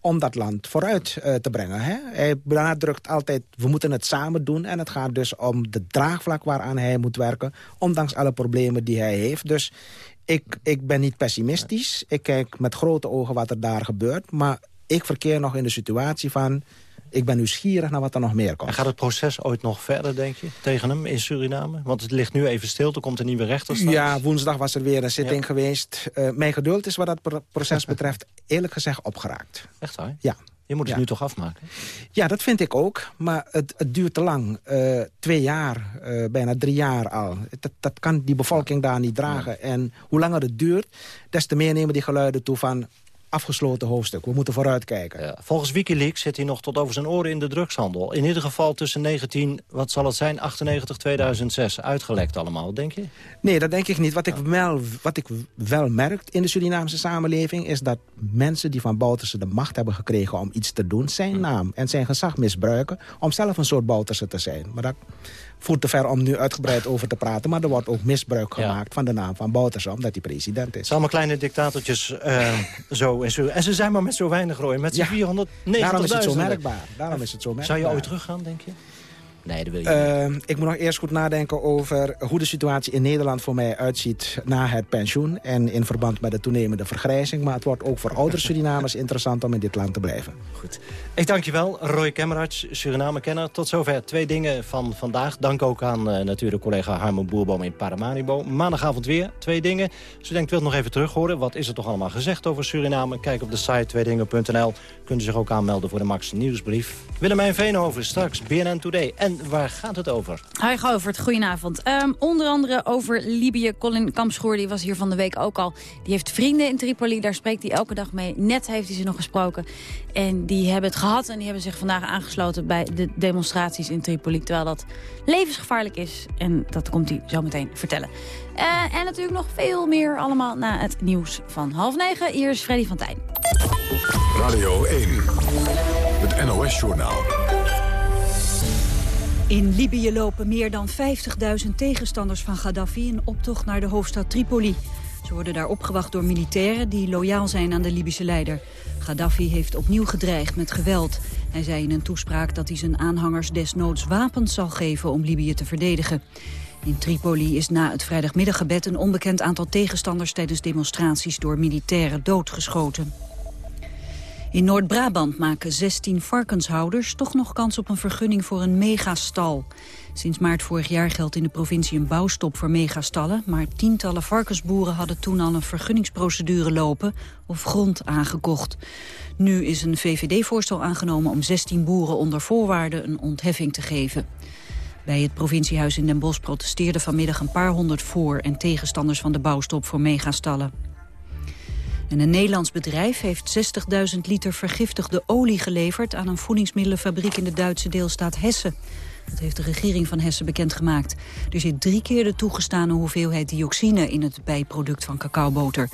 om dat land vooruit uh, te brengen. Hè? Hij benadrukt altijd, we moeten het samen doen. En het gaat dus om de draagvlak waaraan hij moet werken... ondanks alle problemen die hij heeft. Dus ik, ik ben niet pessimistisch. Ik kijk met grote ogen wat er daar gebeurt. Maar ik verkeer nog in de situatie van ik ben nieuwsgierig naar wat er nog meer komt. En gaat het proces ooit nog verder, denk je, tegen hem in Suriname? Want het ligt nu even stil, er komt een nieuwe rechter straks. Ja, woensdag was er weer een zitting ja. geweest. Uh, mijn geduld is wat dat proces betreft eerlijk gezegd opgeraakt. Echt waar? Ja. Je moet het ja. nu toch afmaken? Ja, dat vind ik ook. Maar het, het duurt te lang. Uh, twee jaar, uh, bijna drie jaar al. Dat, dat kan die bevolking daar niet dragen. Ja. En hoe langer het duurt, des te meer nemen die geluiden toe van afgesloten hoofdstuk. We moeten vooruitkijken. Ja, volgens Wikileaks zit hij nog tot over zijn oren in de drugshandel. In ieder geval tussen 19, wat zal het zijn, 98, 2006. Uitgelekt allemaal, denk je? Nee, dat denk ik niet. Wat ik, wel, wat ik wel merk in de Surinaamse samenleving... is dat mensen die van Bouterse de macht hebben gekregen om iets te doen... zijn hm. naam en zijn gezag misbruiken om zelf een soort Bouterse te zijn. Maar dat voert te ver om nu uitgebreid over te praten. Maar er wordt ook misbruik gemaakt van de naam van Bouterse... omdat hij president is. Het zijn allemaal kleine dictatortjes uh, (laughs) zo en zo. En ze zijn maar met zo weinig rooien. Met z'n ja. 490 Daarom is het zo merkbaar. Daarom is het zo merkbaar. Zou je ooit teruggaan, denk je? Nee, dat wil je uh, Ik moet nog eerst goed nadenken over hoe de situatie in Nederland voor mij uitziet na het pensioen. En in verband met de toenemende vergrijzing. Maar het wordt ook voor oudere Surinamers (laughs) interessant om in dit land te blijven. Goed. Ik dank je wel, Roy Kemmerarts, Suriname-kenner. Tot zover twee dingen van vandaag. Dank ook aan uh, natuurlijk collega Harmen Boerboom in Paramaribo. Maandagavond weer twee dingen. Als u denkt, wilt nog even terug horen. Wat is er toch allemaal gezegd over Suriname? Kijk op de site tweedingen.nl. Kunt u zich ook aanmelden voor de Max Nieuwsbrief. Willemijn Veenhoven straks, BNN Today. En waar gaat het over? Hi Govert, goedenavond. Um, onder andere over Libië. Colin Kampschoor die was hier van de week ook al. Die heeft vrienden in Tripoli, daar spreekt hij elke dag mee. Net heeft hij ze nog gesproken. En die hebben het gehad en die hebben zich vandaag aangesloten... bij de demonstraties in Tripoli, terwijl dat levensgevaarlijk is. En dat komt hij zo meteen vertellen. Uh, en natuurlijk nog veel meer allemaal na het nieuws van half negen. Hier is Freddy van Tijn. Radio 1, het NOS-journaal. In Libië lopen meer dan 50.000 tegenstanders van Gaddafi in optocht naar de hoofdstad Tripoli. Ze worden daar opgewacht door militairen die loyaal zijn aan de Libische leider. Gaddafi heeft opnieuw gedreigd met geweld. Hij zei in een toespraak dat hij zijn aanhangers desnoods wapens zal geven om Libië te verdedigen. In Tripoli is na het vrijdagmiddaggebed een onbekend aantal tegenstanders tijdens demonstraties door militairen doodgeschoten. In Noord-Brabant maken 16 varkenshouders toch nog kans op een vergunning voor een megastal. Sinds maart vorig jaar geldt in de provincie een bouwstop voor megastallen... maar tientallen varkensboeren hadden toen al een vergunningsprocedure lopen... of grond aangekocht. Nu is een VVD-voorstel aangenomen om 16 boeren onder voorwaarden een ontheffing te geven. Bij het provinciehuis in Den Bosch protesteerden vanmiddag een paar honderd voor- en tegenstanders van de bouwstop voor megastallen. En een Nederlands bedrijf heeft 60.000 liter vergiftigde olie geleverd... aan een voedingsmiddelenfabriek in de Duitse deelstaat Hessen. Dat heeft de regering van Hessen bekendgemaakt. Er zit drie keer de toegestane hoeveelheid dioxine in het bijproduct van cacaoboter.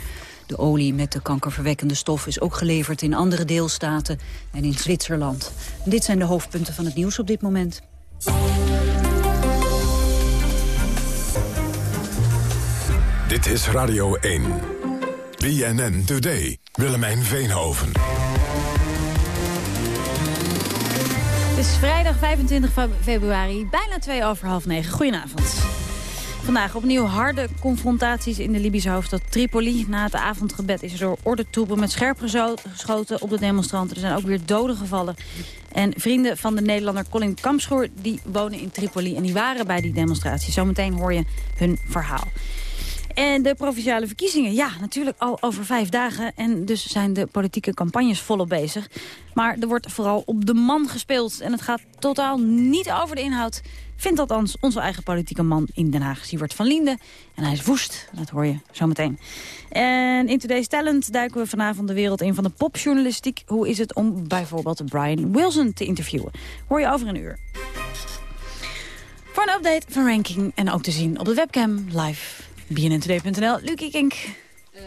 De olie met de kankerverwekkende stof is ook geleverd in andere deelstaten en in Zwitserland. dit zijn de hoofdpunten van het nieuws op dit moment. Dit is Radio 1. BNN Today. Willemijn Veenhoven. Het is vrijdag 25 februari, bijna twee over half negen. Goedenavond. Vandaag opnieuw harde confrontaties in de Libische hoofdstad Tripoli. Na het avondgebed is er door ordentroepen met scherp geschoten op de demonstranten. Er zijn ook weer doden gevallen. En vrienden van de Nederlander Colin Kampschoor die wonen in Tripoli en die waren bij die demonstratie. Zometeen hoor je hun verhaal. En de provinciale verkiezingen, ja, natuurlijk al over vijf dagen. En dus zijn de politieke campagnes volop bezig. Maar er wordt vooral op de man gespeeld. En het gaat totaal niet over de inhoud. Vindt althans onze eigen politieke man in Den Haag, Siewert van Linden. En hij is woest, dat hoor je zometeen. En in Today's Talent duiken we vanavond de wereld in van de popjournalistiek. Hoe is het om bijvoorbeeld Brian Wilson te interviewen? Hoor je over een uur. Voor een update van ranking en ook te zien op de webcam live BNN2.nl, Lucie Kink. Uh,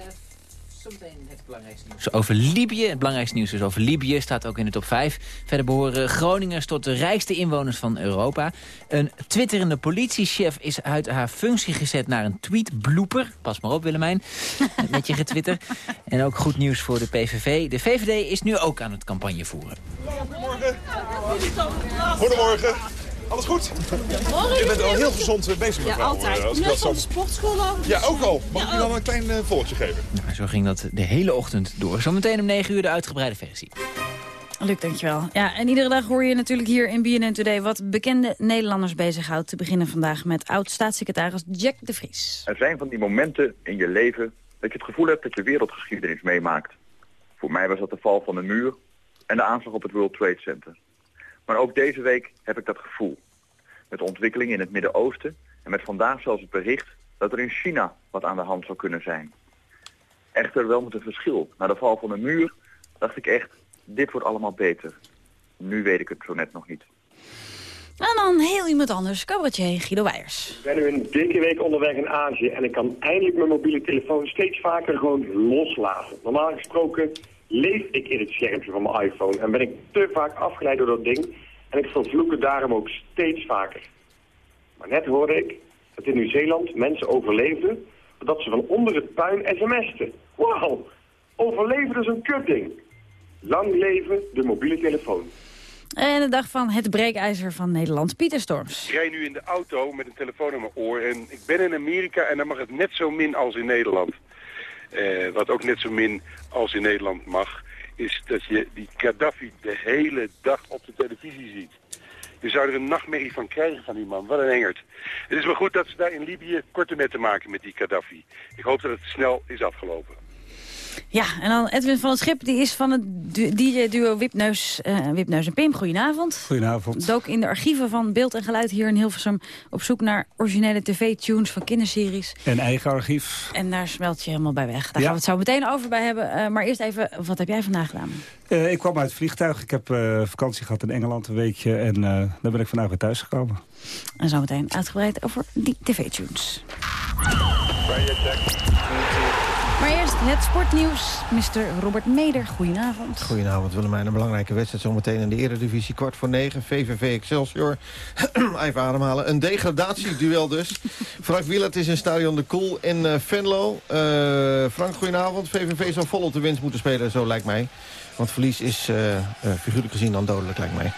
zometeen het belangrijkste nieuws over Libië. Het belangrijkste nieuws is over Libië staat ook in de top 5. Verder behoren Groningers tot de rijkste inwoners van Europa. Een twitterende politiechef is uit haar functie gezet naar een tweet-blooper. Pas maar op, Willemijn, (laughs) met je getwitter. En ook goed nieuws voor de PVV. De VVD is nu ook aan het campagne voeren. Goedemorgen. Goedemorgen. Alles goed? Je bent al heel gezond eh, bezig, mevrouw. Ja, altijd. Als Net van de sportschool Ja, ook al. Mag ik u dan een klein uh, volgje geven? Nou, zo ging dat de hele ochtend door. Zometeen om 9 uur de uitgebreide versie. Luc, dankjewel. Ja, en iedere dag hoor je natuurlijk hier in BNN Today... wat bekende Nederlanders bezighoudt. Te beginnen vandaag met oud-staatssecretaris Jack de Vries. Er zijn van die momenten in je leven... dat je het gevoel hebt dat je wereldgeschiedenis meemaakt. Voor mij was dat de val van de muur en de aanslag op het World Trade Center. Maar ook deze week heb ik dat gevoel. Met ontwikkelingen in het Midden-Oosten en met vandaag zelfs het bericht dat er in China wat aan de hand zou kunnen zijn. Echter wel met een verschil. Na de val van de muur dacht ik echt, dit wordt allemaal beter. Nu weet ik het zo net nog niet. En dan heel iemand anders, cabaretier Guido Weijers. Ik ben nu een dikke week onderweg in Azië en ik kan eindelijk mijn mobiele telefoon steeds vaker gewoon loslaten. Normaal gesproken leef ik in het schermpje van mijn iPhone en ben ik te vaak afgeleid door dat ding en ik vervloek het daarom ook steeds vaker. Maar net hoorde ik dat in Nieuw-Zeeland mensen overleefden doordat ze van onder het puin sms'ten. Wauw, overleven is een kutding. Lang leven de mobiele telefoon. En de dag van het breekijzer van Nederland, Pieter Storms. Ik rij nu in de auto met een telefoon in mijn oor en ik ben in Amerika en dan mag het net zo min als in Nederland. Eh, wat ook net zo min als in Nederland mag, is dat je die Gaddafi de hele dag op de televisie ziet. Je zou er een nachtmerrie van krijgen van die man. Wat een engert. Het is maar goed dat ze daar in Libië korte metten maken met die Gaddafi. Ik hoop dat het snel is afgelopen. Ja, en dan Edwin van het Schip, die is van het DJ-duo Wipneus, uh, Wipneus en Pim. Goedenavond. Goedenavond. Dook in de archieven van beeld en geluid hier in Hilversum... op zoek naar originele tv-tunes van kinderseries. En eigen archief. En daar smelt je helemaal bij weg. Daar gaan we het zo meteen over bij hebben. Uh, maar eerst even, wat heb jij vandaag gedaan? Uh, ik kwam uit het vliegtuig. Ik heb vakantie gehad in Engeland een weekje. En daar ben ik vandaag weer thuis gekomen. En zo meteen uitgebreid over die tv-tunes. Het sportnieuws. Mr. Robert Meder, goedenavond. Goedenavond Willemijn. Een belangrijke wedstrijd zometeen in de eredivisie. Kwart voor negen, VVV Excelsior. (clears throat) Even ademhalen. Een degradatieduel dus. (laughs) Frank Wielert is in Stadion de Koel in uh, Venlo. Uh, Frank, goedenavond. VVV zou vol op de winst moeten spelen, zo lijkt mij. Want verlies is uh, figuurlijk gezien dan dodelijk, lijkt mij.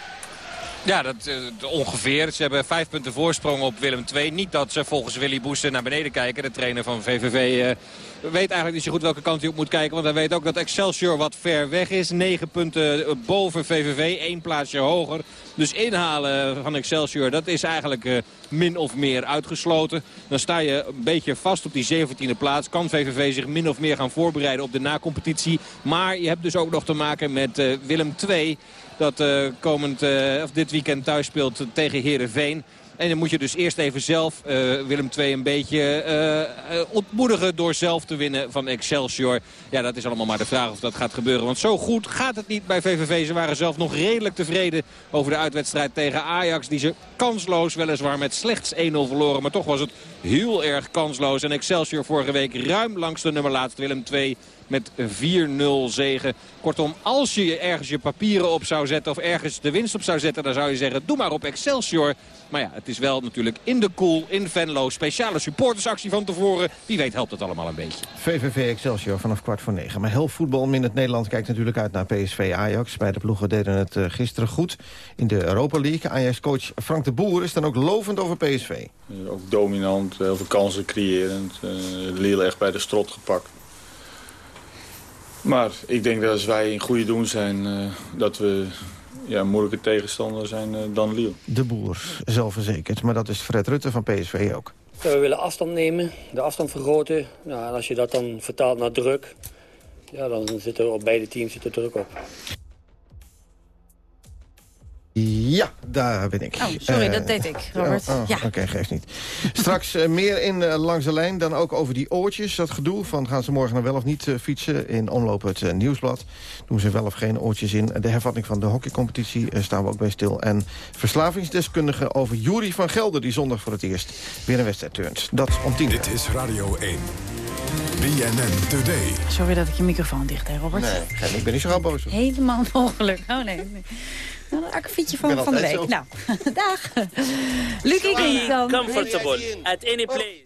Ja, dat, uh, ongeveer. Ze hebben vijf punten voorsprong op Willem II. Niet dat ze volgens Willy Boesten naar beneden kijken. De trainer van VVV uh, weet eigenlijk niet zo goed welke kant hij op moet kijken. Want hij weet ook dat Excelsior wat ver weg is. Negen punten boven VVV. één plaatsje hoger. Dus inhalen van Excelsior, dat is eigenlijk min of meer uitgesloten. Dan sta je een beetje vast op die 17e plaats. Kan VVV zich min of meer gaan voorbereiden op de nacompetitie. Maar je hebt dus ook nog te maken met Willem II dat uh, komend, uh, of dit weekend thuis speelt tegen Heerenveen. En dan moet je dus eerst even zelf uh, Willem II een beetje ontmoedigen door zelf te winnen van Excelsior. Ja, dat is allemaal maar de vraag of dat gaat gebeuren. Want zo goed gaat het niet bij VVV. Ze waren zelf nog redelijk tevreden over de uitwedstrijd tegen Ajax. Die ze kansloos weliswaar met slechts 1-0 verloren. Maar toch was het heel erg kansloos. En Excelsior vorige week ruim langs de nummer laatst Willem II met 4-0 zegen. Kortom, als je ergens je papieren op zou zetten of ergens de winst op zou zetten... dan zou je zeggen, doe maar op Excelsior. Maar ja, het is wel natuurlijk in de koel, in Venlo. Speciale supportersactie van tevoren. Wie weet helpt het allemaal een beetje. VVV Excelsior vanaf kwart voor negen. Maar heel voetbal in het Nederland kijkt natuurlijk uit naar PSV Ajax. Beide ploegen deden het uh, gisteren goed in de Europa League. Ajax-coach Frank de Boer is dan ook lovend over PSV. Ook dominant, heel veel kansen creërend. Uh, Lille echt bij de strot gepakt. Maar ik denk dat als wij in goede doen zijn, uh, dat we ja, moeilijke tegenstander zijn uh, dan Lille. De boer, zelfverzekerd. Maar dat is Fred Rutte van PSV ook. We willen afstand nemen, de afstand vergroten. Nou, en als je dat dan vertaalt naar druk, ja, dan zit er op beide teams zit er druk op. Ja, daar ben ik. Oh, sorry, uh, dat deed ik, Robert. Oh, oh, ja. Oké, okay, geeft niet. Straks uh, meer in uh, Langs de Lijn, dan ook over die oortjes. Dat gedoe van gaan ze morgen nou wel of niet fietsen. In omloop het Nieuwsblad doen ze wel of geen oortjes in. De hervatting van de hockeycompetitie staan we ook bij stil. En verslavingsdeskundige over Jury van Gelder... die zondag voor het eerst weer een wedstrijd turnt. Dat om tien Dit is Radio 1. BNN Today. Sorry dat ik je microfoon dicht heb, Robert. Nee, ik ben niet zo gauw boos. Op. Helemaal mogelijk. Oh nee. nee. Nou, een akkefietje van, van de week. Zo. Nou, (laughs) dag. Lucky King dan. Comfortable at any place.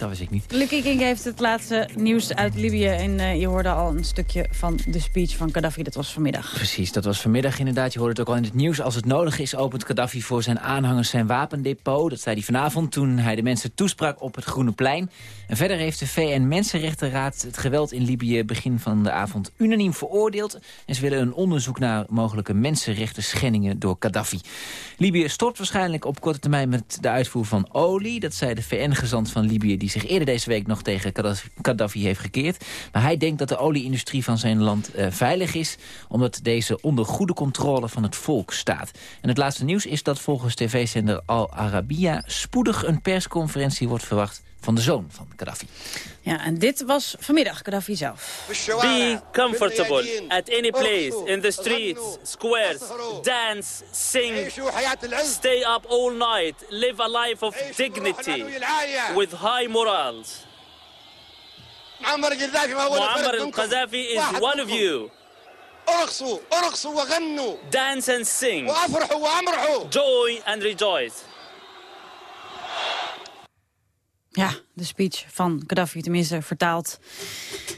Dat was ik niet. Lucky King heeft het laatste nieuws uit Libië. En uh, je hoorde al een stukje van de speech van Gaddafi. Dat was vanmiddag. Precies, dat was vanmiddag inderdaad. Je hoorde het ook al in het nieuws. Als het nodig is, opent Gaddafi voor zijn aanhangers zijn wapendepot. Dat zei hij vanavond toen hij de mensen toesprak op het Groene Plein. En verder heeft de VN-Mensenrechtenraad het geweld in Libië begin van de avond unaniem veroordeeld. En ze willen een onderzoek naar mogelijke mensenrechten schendingen door Gaddafi. Libië stort waarschijnlijk op korte termijn met de uitvoer van olie. Dat zei de VN-gezant van Libië die zich eerder deze week nog tegen Gaddafi heeft gekeerd. Maar hij denkt dat de olieindustrie van zijn land uh, veilig is... omdat deze onder goede controle van het volk staat. En het laatste nieuws is dat volgens tv-zender Al Arabiya... spoedig een persconferentie wordt verwacht van de zoon van Gaddafi. Ja, en dit was vanmiddag Gaddafi zelf. Be comfortable at any place, in the streets, squares, dance, sing, stay up all night, live a life of dignity, with high morals. Muammar al-Qaddafi is one of you. Dance and sing. Joy and rejoice. Ja, de speech van Gaddafi, tenminste vertaald.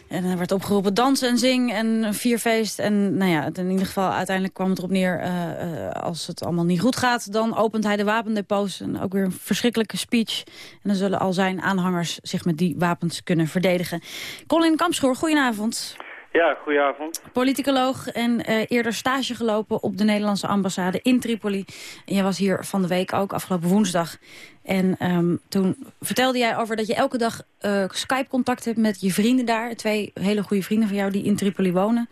En er werd opgeroepen dans en zing en vierfeest. En nou ja, in ieder geval uiteindelijk kwam het erop neer... Uh, uh, als het allemaal niet goed gaat, dan opent hij de wapendepots. En ook weer een verschrikkelijke speech. En dan zullen al zijn aanhangers zich met die wapens kunnen verdedigen. Colin Kampschoor, goedenavond. Ja, goedenavond. Politicoloog en uh, eerder stage gelopen op de Nederlandse ambassade in Tripoli. En jij was hier van de week ook, afgelopen woensdag. En um, toen vertelde jij over dat je elke dag uh, Skype-contact hebt met je vrienden daar. Twee hele goede vrienden van jou die in Tripoli wonen.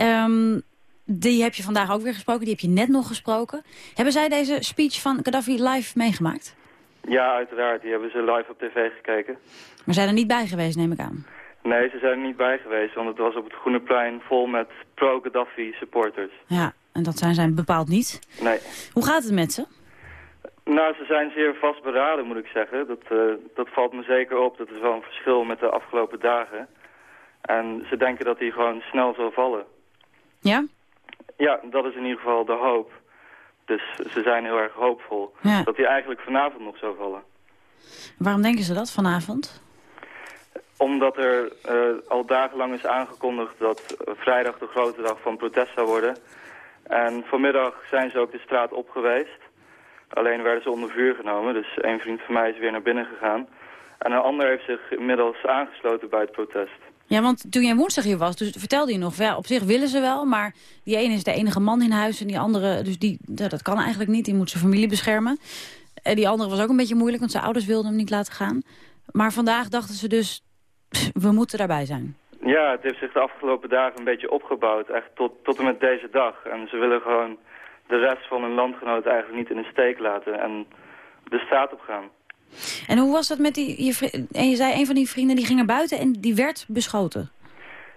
Um, die heb je vandaag ook weer gesproken, die heb je net nog gesproken. Hebben zij deze speech van Gaddafi live meegemaakt? Ja, uiteraard. Die hebben ze live op tv gekeken. Maar zijn er niet bij geweest, neem ik aan? Nee, ze zijn er niet bij geweest, want het was op het Groene Plein vol met pro-Gaddafi supporters. Ja, en dat zijn zij bepaald niet. Nee. Hoe gaat het met ze? Nou, ze zijn zeer vastberaden, moet ik zeggen. Dat, uh, dat valt me zeker op. Dat is wel een verschil met de afgelopen dagen. En ze denken dat hij gewoon snel zal vallen. Ja? Ja, dat is in ieder geval de hoop. Dus ze zijn heel erg hoopvol. Ja. Dat hij eigenlijk vanavond nog zou vallen. Waarom denken ze dat vanavond? Omdat er uh, al dagenlang is aangekondigd dat uh, vrijdag de grote dag van protest zou worden. En vanmiddag zijn ze ook de straat op geweest. Alleen werden ze onder vuur genomen, dus een vriend van mij is weer naar binnen gegaan. En een ander heeft zich inmiddels aangesloten bij het protest. Ja, want toen jij woensdag hier was, dus vertelde je nog, op zich willen ze wel, maar die ene is de enige man in huis en die andere, dus die, dat kan eigenlijk niet, die moet zijn familie beschermen. En die andere was ook een beetje moeilijk, want zijn ouders wilden hem niet laten gaan. Maar vandaag dachten ze dus, we moeten daarbij zijn. Ja, het heeft zich de afgelopen dagen een beetje opgebouwd, echt tot, tot en met deze dag. En ze willen gewoon de rest van hun landgenoten eigenlijk niet in de steek laten en de straat op gaan. En hoe was dat met die... Je, en je zei, een van die vrienden die ging naar buiten en die werd beschoten.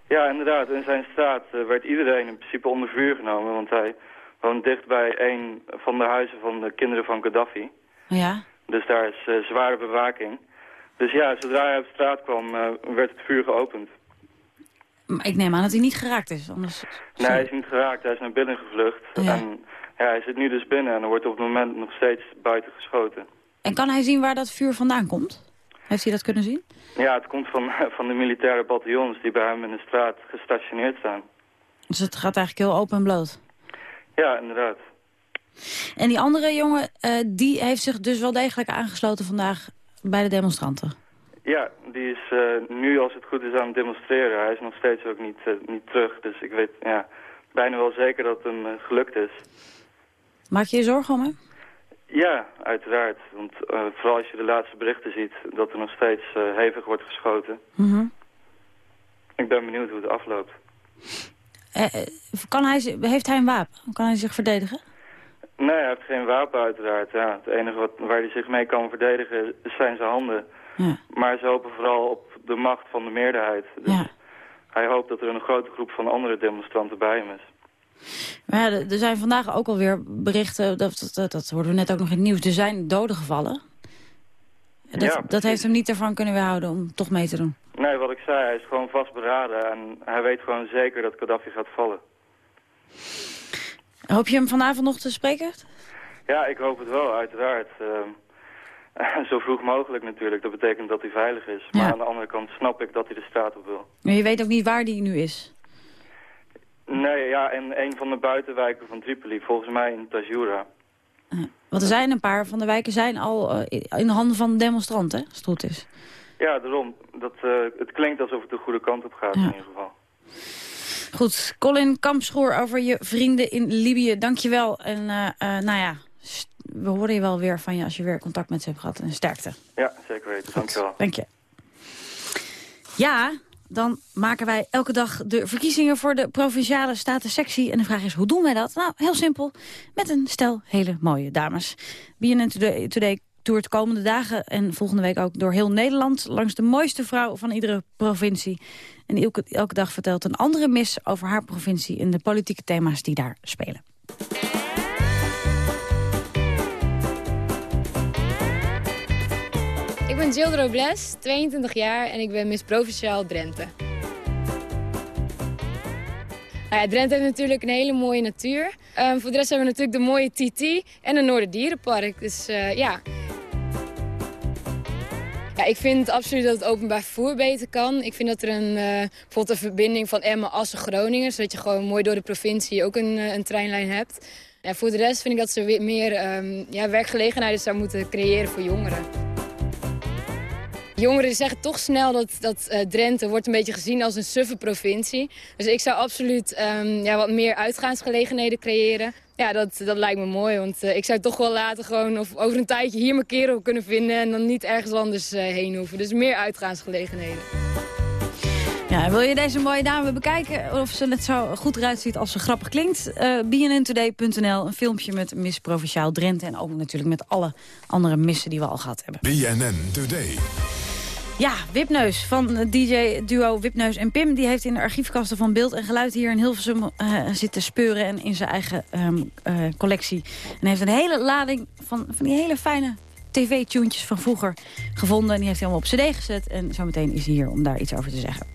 Ja, inderdaad. In zijn straat uh, werd iedereen in principe onder vuur genomen. Want hij woont dicht bij een van de huizen van de kinderen van Gaddafi. Ja. Dus daar is uh, zware bewaking. Dus ja, zodra hij op straat kwam, uh, werd het vuur geopend. Maar ik neem aan dat hij niet geraakt is. Anders... Nee, hij is niet geraakt. Hij is naar binnen gevlucht. Ja. En ja, hij zit nu dus binnen en er wordt op het moment nog steeds buiten geschoten. En kan hij zien waar dat vuur vandaan komt? Heeft hij dat kunnen zien? Ja, het komt van, (laughs) van de militaire bataljons die bij hem in de straat gestationeerd staan. Dus het gaat eigenlijk heel open en bloot? Ja, inderdaad. En die andere jongen, uh, die heeft zich dus wel degelijk aangesloten vandaag bij de demonstranten? Ja, die is uh, nu als het goed is aan het demonstreren. Hij is nog steeds ook niet, uh, niet terug, dus ik weet ja, bijna wel zeker dat het hem gelukt is. Maak je je zorgen om hem? Ja, uiteraard. Want vooral als je de laatste berichten ziet dat er nog steeds hevig wordt geschoten. Mm -hmm. Ik ben benieuwd hoe het afloopt. Kan hij, heeft hij een wapen? Kan hij zich verdedigen? Nee, hij heeft geen wapen uiteraard. Ja, het enige wat, waar hij zich mee kan verdedigen zijn zijn handen. Ja. Maar ze hopen vooral op de macht van de meerderheid. Dus ja. hij hoopt dat er een grote groep van andere demonstranten bij hem is. Maar ja, er zijn vandaag ook alweer berichten, dat, dat, dat hoorden we net ook nog in het nieuws, er zijn doden gevallen. Dat, ja, dat heeft hem niet ervan kunnen weerhouden om toch mee te doen. Nee, wat ik zei, hij is gewoon vastberaden en hij weet gewoon zeker dat Gaddafi gaat vallen. Hoop je hem vanavond nog te spreken? Ja, ik hoop het wel, uiteraard. Uh, (laughs) zo vroeg mogelijk natuurlijk, dat betekent dat hij veilig is. Maar aan de andere kant snap ik dat hij de straat op wil. Maar je weet ook niet waar hij nu is? Nee, ja, in een van de buitenwijken van Tripoli, volgens mij in Tajura. Want er zijn een paar van de wijken zijn al uh, in de handen van demonstranten, als het goed is. Ja, daarom. Dat, uh, het klinkt alsof het de goede kant op gaat ja. in ieder geval. Goed, Colin Kampschoor over je vrienden in Libië, dankjewel. En uh, nou ja, we horen je wel weer van je als je weer contact met ze hebt gehad. En sterkte. Ja, zeker weten. Dankjewel. Dank je. Ja, dan maken wij elke dag de verkiezingen voor de Provinciale Statensectie. En de vraag is, hoe doen wij dat? Nou, heel simpel, met een stel hele mooie dames. BNN Today, Today toert komende dagen en volgende week ook door heel Nederland... langs de mooiste vrouw van iedere provincie. En elke, elke dag vertelt een andere mis over haar provincie... en de politieke thema's die daar spelen. Ik ben Jill Robles, 22 jaar en ik ben Miss Provinciaal Drenthe. Nou Drenthe heeft natuurlijk een hele mooie natuur. Um, voor de rest hebben we natuurlijk de mooie TT en een Noorderdierenpark. Dus uh, ja... Ja, ik vind absoluut dat het openbaar vervoer beter kan. Ik vind dat er een, uh, bijvoorbeeld een verbinding van Emmen, Assen, Groningen... zodat je gewoon mooi door de provincie ook een, uh, een treinlijn hebt. Ja, voor de rest vind ik dat ze weer meer um, ja, werkgelegenheden zou moeten creëren voor jongeren. Jongeren zeggen toch snel dat, dat uh, Drenthe wordt een beetje gezien als een suffe provincie. Dus ik zou absoluut um, ja, wat meer uitgaansgelegenheden creëren. Ja, dat, dat lijkt me mooi, want uh, ik zou toch wel later gewoon of over een tijdje hier mijn kerel kunnen vinden... en dan niet ergens anders uh, heen hoeven. Dus meer uitgaansgelegenheden. Ja, wil je deze mooie dame bekijken of ze net zo goed eruit ziet als ze grappig klinkt? Uh, bnntoday.nl, een filmpje met Miss Provinciaal Drenthe... en ook natuurlijk met alle andere missen die we al gehad hebben. BNN Today. Ja, Wipneus van DJ-duo Wipneus en Pim... die heeft in de archiefkasten van Beeld en Geluid hier in Hilversum uh, zitten speuren... en in zijn eigen um, uh, collectie. En heeft een hele lading van, van die hele fijne tv-tunes van vroeger gevonden. En die heeft hij allemaal op cd gezet. En zometeen is hij hier om daar iets over te zeggen.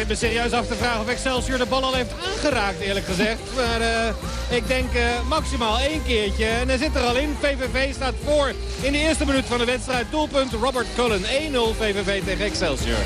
Zit me serieus af te vragen of Excelsior de bal al heeft aangeraakt, eerlijk gezegd. Maar uh, ik denk uh, maximaal één keertje. En hij zit er al in. VVV staat voor in de eerste minuut van de wedstrijd. Doelpunt Robert Cullen. 1-0 VVV tegen Excelsior.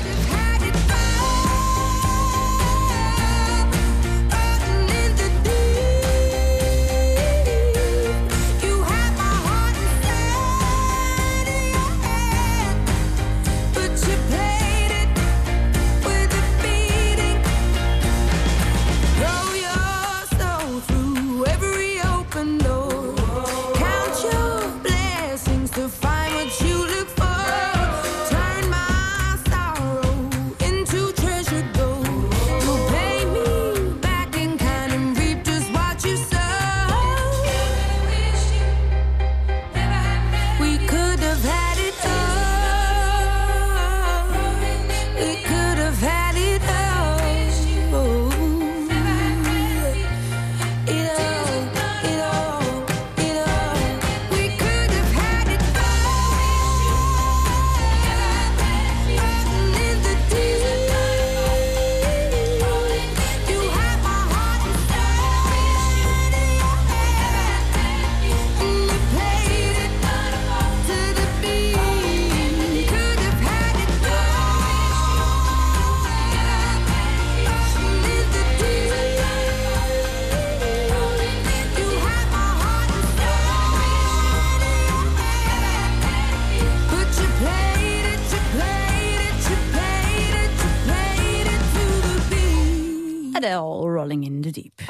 Rolling in the Deep.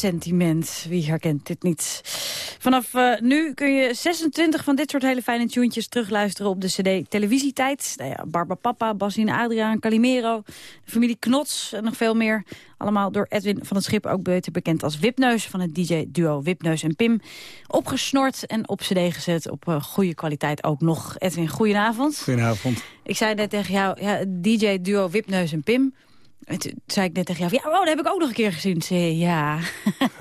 Jeugdsentiment. Wie herkent dit niet? Vanaf eh, nu kun je 26 van dit soort hele fijne tuentjes terugluisteren op de cd Televisietijd. Nou ja, Barbapapa, Basine Adriaan, Calimero, de familie Knots en nog veel meer. Allemaal door Edwin van het Schip, ook beter bekend als Wipneus van het DJ-duo Wipneus en Pim. Opgesnort en op cd gezet op eh, goede kwaliteit ook nog. Edwin, goedenavond. Goedenavond. Ik zei net tegen jou, ja, DJ-duo Wipneus en Pim. En toen zei ik net tegen jou, ja, oh, dat heb ik ook nog een keer gezien. Zei ja,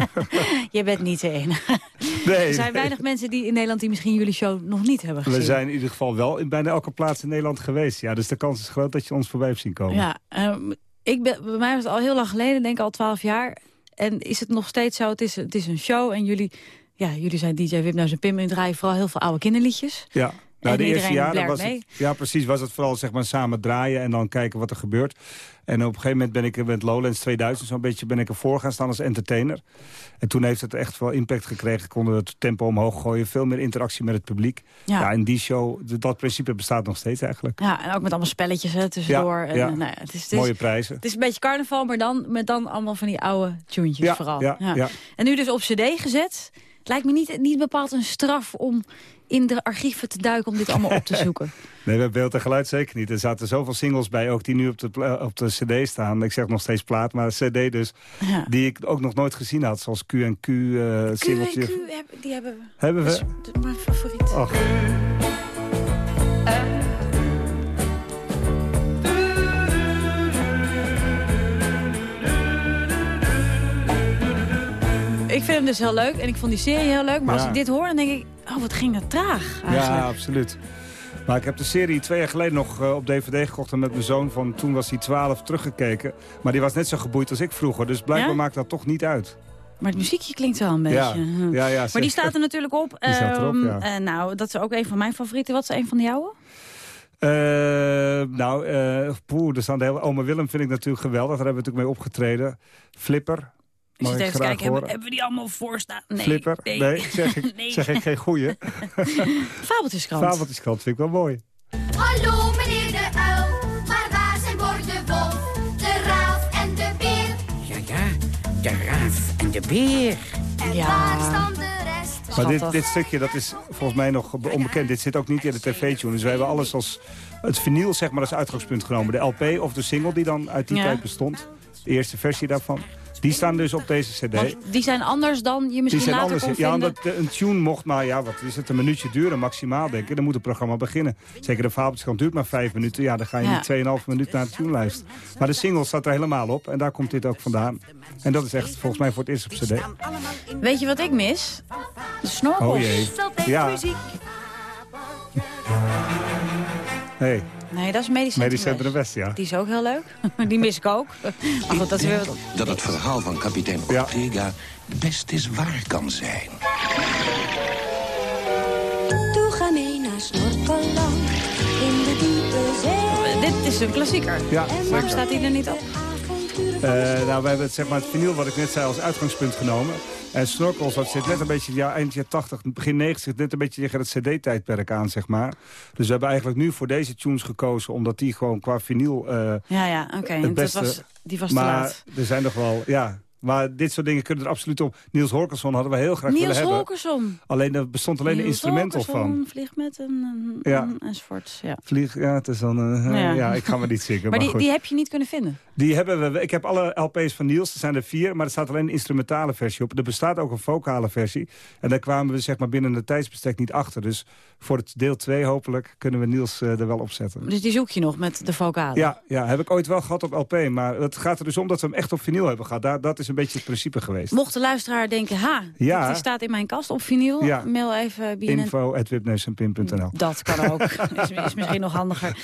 (laughs) je bent niet de enige. Nee, er zijn nee. weinig mensen die in Nederland die misschien jullie show nog niet hebben gezien. We zijn in ieder geval wel in bijna elke plaats in Nederland geweest. Ja, dus de kans is groot dat je ons voorbij hebt zien komen. Ja, ehm, ik ben, bij mij was het al heel lang geleden, denk ik al twaalf jaar. En is het nog steeds zo, het is, het is een show en jullie, ja, jullie zijn DJ Wipneus en Pim en draaien vooral heel veel oude kinderliedjes. Ja. Nou, de eerste jaren was het, ja, precies, was het vooral zeg maar, samen draaien en dan kijken wat er gebeurt. En op een gegeven moment ben ik met Lowlands 2000 zo'n beetje ben ik ervoor gaan staan als entertainer. En toen heeft het echt wel impact gekregen. Ik kon het tempo omhoog gooien, veel meer interactie met het publiek. Ja. Ja, en die show, dat principe bestaat nog steeds eigenlijk. Ja, en ook met allemaal spelletjes hè, tussendoor. Ja, en, ja. eh, nou het is, het is- Mooie prijzen. Het is een beetje carnaval, maar dan met dan allemaal van die oude tuentjes Ja, vooral. ja, ja. En nu dus op cd gezet. Het lijkt me niet, niet bepaald een straf om in de archieven te duiken om dit allemaal op te (laughs) zoeken. Nee, bij beeld en geluid zeker niet. Er zaten zoveel singles bij, ook die nu op de, pla- op de cd staan. Ik zeg nog steeds plaat, maar cd dus. Ja. Die ik ook nog nooit gezien had. Zoals Q&Q, eh singeltje. Q&Q, heb- die hebben we. Hebben we? Dat is dat is mijn favoriet. Och. Ik vind hem dus heel leuk en ik vond die serie heel leuk. Maar als ik dit hoor, dan denk ik, oh, wat ging dat traag eigenlijk. Ja, absoluut. Maar ik heb de serie twee jaar geleden nog eh, op DVD gekocht... en met mijn zoon van toen was hij 12 teruggekeken. Maar die was net zo geboeid als ik vroeger. Dus blijkbaar Ja? maakt dat toch niet uit. Maar het muziekje klinkt wel een beetje. Ja, ja, ja, maar die staat er natuurlijk op. Die staat erop, Ehm, ja. eh, nou, dat is ook een van mijn favorieten. Wat is een van de jouwe? Eh, nou, eh poeh, er staan de hele... Oma Willem vind ik natuurlijk geweldig. Daar hebben we natuurlijk mee opgetreden. Flipper. Ik Mag zit ik even kijken, hebben, horen. hebben we die allemaal voorstaan? Nee. Flipper? Nee, zeg, ik, (laughs) Nee. zeg ik geen goeie. (laughs) Fabeltjeskrant. Fabeltjeskrant vind ik wel mooi. Hallo meneer de uil, maar waar zijn Bordewolf, de raaf en de beer? Ja, ja, de raaf en de beer. En waar staan de rest? Maar dit, dit stukje dat is volgens mij nog onbekend. Dit zit ook niet in de tv-tune. Dus wij hebben alles als het vinyl zeg maar, als uitgangspunt genomen. De LP of de single die dan uit die Ja. tijd bestond. De eerste versie daarvan. Die staan dus op deze cd. Want die zijn anders dan je Die misschien zijn later anders. kon Ja, omdat de- een tune mocht maar, ja, wat is het, een minuutje duren maximaal, denk ik. Dan moet het programma beginnen. Zeker de Fabeltjeskrant duurt maar vijf minuten. Ja, dan ga je Ja. niet 2,5 minuut naar de tune luisteren. Maar de single staat er helemaal op en daar komt dit ook vandaan. En dat is echt volgens mij voor het eerst op cd. Weet je wat ik mis? De snorkels. Oh jee. Ja. Hey, Nee, dat is Medisch Medisch Centrum West, ja. Die is ook heel leuk. (laughs) Die mis ik ook. (laughs) Maar goed, dat is weer dat het verhaal van kapitein Ortega best eens waar kan zijn. Toe ga mee naar Snorkeland in de diepe zee. Dit is een klassieker. Ja, Waarom zeker. staat hij er niet op? Eh, nou, we hebben het, zeg maar, het vinyl wat ik net zei als uitgangspunt genomen. En Snorkels, dat zit net een beetje ja, eind jaar 80, begin 90, net een beetje tegen het cd-tijdperk aan, zeg maar. Dus we hebben eigenlijk nu voor deze tunes gekozen, omdat die gewoon qua vinyl eh, Ja, ja, oké. was, die was te maar laat. er zijn nog wel, ja... Maar dit soort dingen kunnen er absoluut op. Niels Horkelson hadden we heel graag Niels willen hebben. Holkersson. Alleen er bestond alleen een Niels instrumental van. Holkersson, Vlieg met een, een, Ja. een- enzovoort. Ja. Vlieg, ja, het is dan... eh, Ja. ja. ik ga maar niet zingen. (laughs) Maar, maar die, goed. die heb je niet kunnen vinden. Die hebben we. Ik heb alle LP's van Niels. Er zijn er vier, maar er staat alleen een instrumentale versie op. Er bestaat ook een vocale versie. En daar kwamen we zeg maar binnen het tijdsbestek niet achter. Dus voor het deel 2 hopelijk kunnen we Niels eh, er wel op zetten. Dus die zoek je nog met de vocalen. Ja, ja, heb ik ooit wel gehad op LP. Maar het gaat er dus om dat we hem echt op vinyl hebben gehad. Daar, dat is een een beetje het principe geweest. Mocht de luisteraar denken, ha, Ja. die staat in mijn kast op vinyl. Ja. Mail even BNN. Info.wipneusenpim.nl Dat kan ook. (laughs) is, is misschien nog handiger.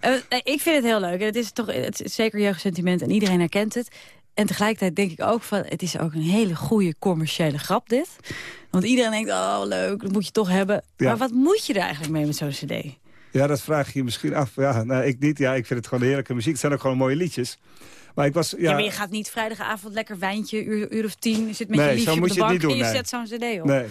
Eh, ik vind het heel leuk. En het is toch het is zeker jeugdsentiment en iedereen herkent het. En tegelijkertijd denk ik ook van, het is ook een hele goede commerciële grap dit. Want iedereen denkt, oh leuk, dat moet je toch hebben. Ja. Maar wat moet je er eigenlijk mee met zo'n cd? Ja, dat vraag je je misschien af. Ja, nou, ik niet. Ja, ik vind het gewoon heerlijke muziek. Het zijn ook gewoon mooie liedjes. Maar ik was... Ja. Ja, maar je gaat niet vrijdagavond lekker wijntje, uur, uur of tien, zit met Nee, je liefje op de bank en je nee. zet zo'n cd op. Nee.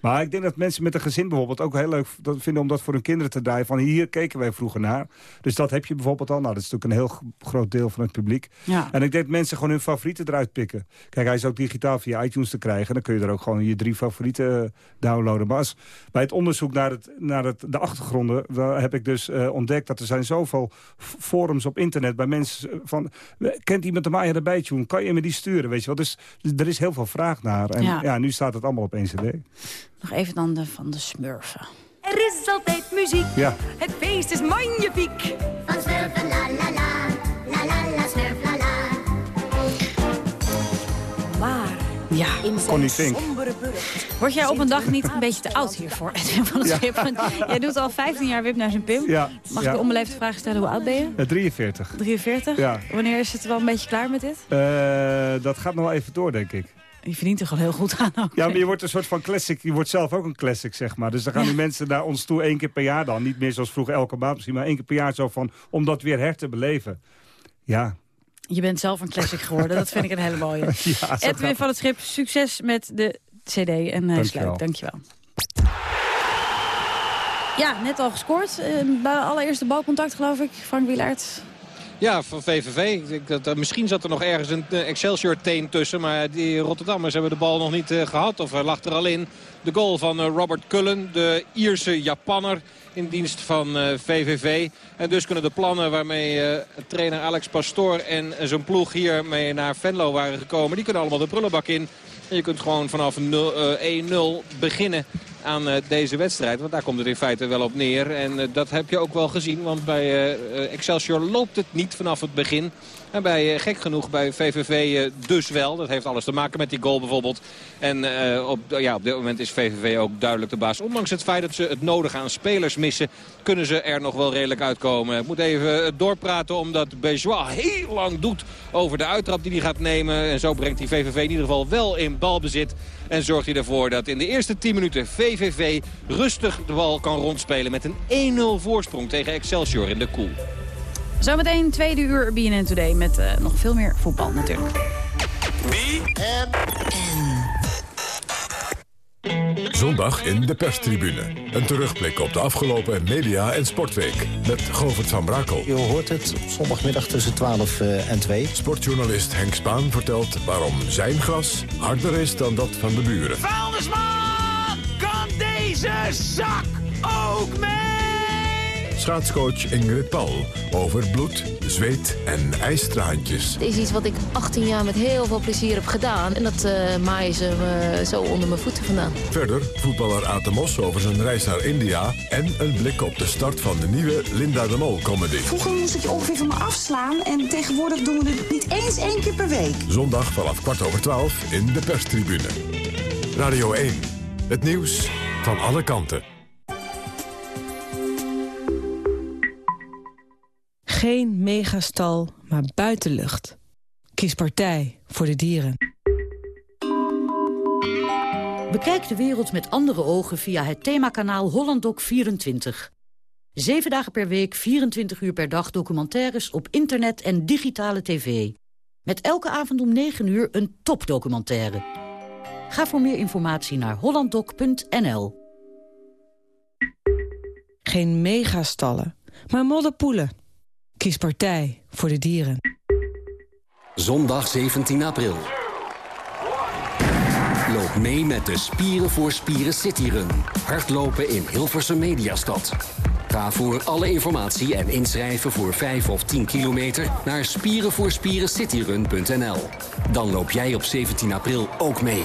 Maar ik denk dat mensen met een gezin bijvoorbeeld ook heel leuk dat vinden om dat voor hun kinderen te draaien. Van hier keken wij vroeger naar. Dus dat heb je bijvoorbeeld al. Nou, dat is natuurlijk een heel groot deel van het publiek. Ja. En ik denk dat mensen gewoon hun favorieten eruit pikken. Kijk, hij is ook digitaal via iTunes te krijgen. Dan kun je er ook gewoon je drie favorieten eh, downloaden. Maar als, bij het onderzoek naar, het, naar het, de achtergronden... heb ik dus eh, ontdekt dat er zijn zoveel forums op internet... bij mensen eh, van... Kent iemand de Maya erbij tune? Kan je me die sturen? Weet je wel? Dus, dus er is heel veel vraag naar. En Ja. ja. nu staat het allemaal op één cd. Nog even dan de, van de smurfen. Er is altijd muziek. Ja. Het feest is magnifiek. Van smurfen, la la la. La la la, smurf, la la. Maar Ja, in zijn Connie Fink. Word jij op een dag niet een beetje te oud hiervoor, Edwin van het Ja. Schip? Want Jij doet al 15 jaar Wip naar zijn Pim. Ja, Mag ja. ik de onbeleefde vraag stellen, hoe oud ben je? Eh, 43. 43? Ja. Wanneer is het wel een beetje klaar met dit? Eh, dat gaat nog wel even door, denk ik. Je verdient er gewoon heel goed aan ook. Ja, maar je wordt een soort van classic. Je wordt zelf ook een classic, zeg maar. Dus dan gaan die mensen naar ons toe één keer per jaar dan. Niet meer zoals vroeger elke maand misschien, maar één keer per jaar zo van... om dat weer her te beleven. Ja. Je bent zelf een classic geworden, dat vind ik een hele mooie. (laughs) Ja, Edwin van het Schip, succes met de cd en hij Dankjewel. sluit. Dankjewel. Ja, net al gescoord. Eh, bij allereerste balcontact, geloof ik. Frank Wielaert. Ja, van VVV. Dat, eh, misschien zat er nog ergens een eh, Excelsior-teen tussen. Maar die Rotterdammers hebben de bal nog niet eh, gehad. Of hij lag er al in. De goal van eh, Robert Cullen, de Ierse Japanner in dienst van eh, VVV. En dus kunnen de plannen waarmee eh, trainer Alex Pastoor en zijn ploeg hier mee naar Venlo waren gekomen... die kunnen allemaal de prullenbak in. En je kunt gewoon vanaf 0, eh, 1-0 beginnen aan eh, deze wedstrijd. Want daar komt het in feite wel op neer. En eh, dat heb je ook wel gezien. Want bij eh, Excelsior loopt het niet vanaf het begin. En bij, gek genoeg bij VVV dus wel. Dat heeft alles te maken met die goal bijvoorbeeld. En op, ja, op dit moment is VVV ook duidelijk de baas. Ondanks het feit dat ze het nodige aan spelers missen... kunnen ze er nog wel redelijk uitkomen. Ik moet even doorpraten omdat Bejois heel lang doet over de uittrap die hij gaat nemen. En zo brengt hij VVV in ieder geval wel in balbezit. En zorgt hij ervoor dat in de eerste 10 minuten VVV rustig de bal kan rondspelen... met een 1-0 voorsprong tegen Excelsior in de koel. Zometeen tweede uur BNN Today met eh, nog veel meer voetbal natuurlijk. Zondag in de perstribune. Een terugblik op de afgelopen media- en sportweek. Met Govert van Brakel. Je hoort het zondagmiddag tussen 12 eh, en 2. Sportjournalist Henk Spaan vertelt waarom zijn gras harder is dan dat van de buren. Vuilnisman, kan deze zak ook mee? Schaatscoach Ingrid Paul over bloed, zweet en ijstraantjes. Het is iets wat ik 18 jaar met heel veel plezier heb gedaan. En dat eh maaien ze me zo onder mijn voeten vandaan. Verder voetballer Aten Mos over zijn reis naar India... en een blik op de start van de nieuwe Linda de Mol comedy. Vroeger moest ik je ongeveer van me afslaan en tegenwoordig doen we het niet eens één keer per week. Zondag vanaf kwart over twaalf in de perstribune. Radio 1, het nieuws van alle kanten. Geen megastal, maar buitenlucht. Kies partij voor de dieren. Bekijk de wereld met andere ogen via het themakanaal HollandDoc24. Zeven dagen per week, 24 uur per dag documentaires op internet en digitale tv. Met elke avond om 9 uur een topdocumentaire. Ga voor meer informatie naar hollanddoc.nl. Geen megastallen, maar modderpoelen. Kies partij voor de dieren. Zondag 17 april. Loop mee met de Spieren voor Spieren Cityrun. Hardlopen in Hilversum Mediastad. Ga voor alle informatie en inschrijven voor 5 of 10 kilometer naar spierenvoorspierencityrun.nl. Dan loop jij op 17 april ook mee.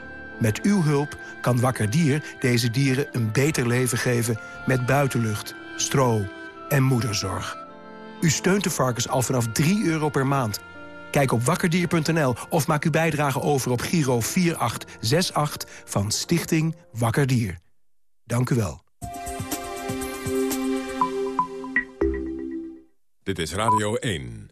Met uw hulp kan Wakker Dier deze dieren een beter leven geven... met buitenlucht, stro en moederzorg. U steunt de varkens al vanaf 3 euro per maand. Kijk op wakkerdier.nl of maak uw bijdrage over op Giro 4868 van Stichting Wakker Dier. Dank u wel. Dit is Radio 1.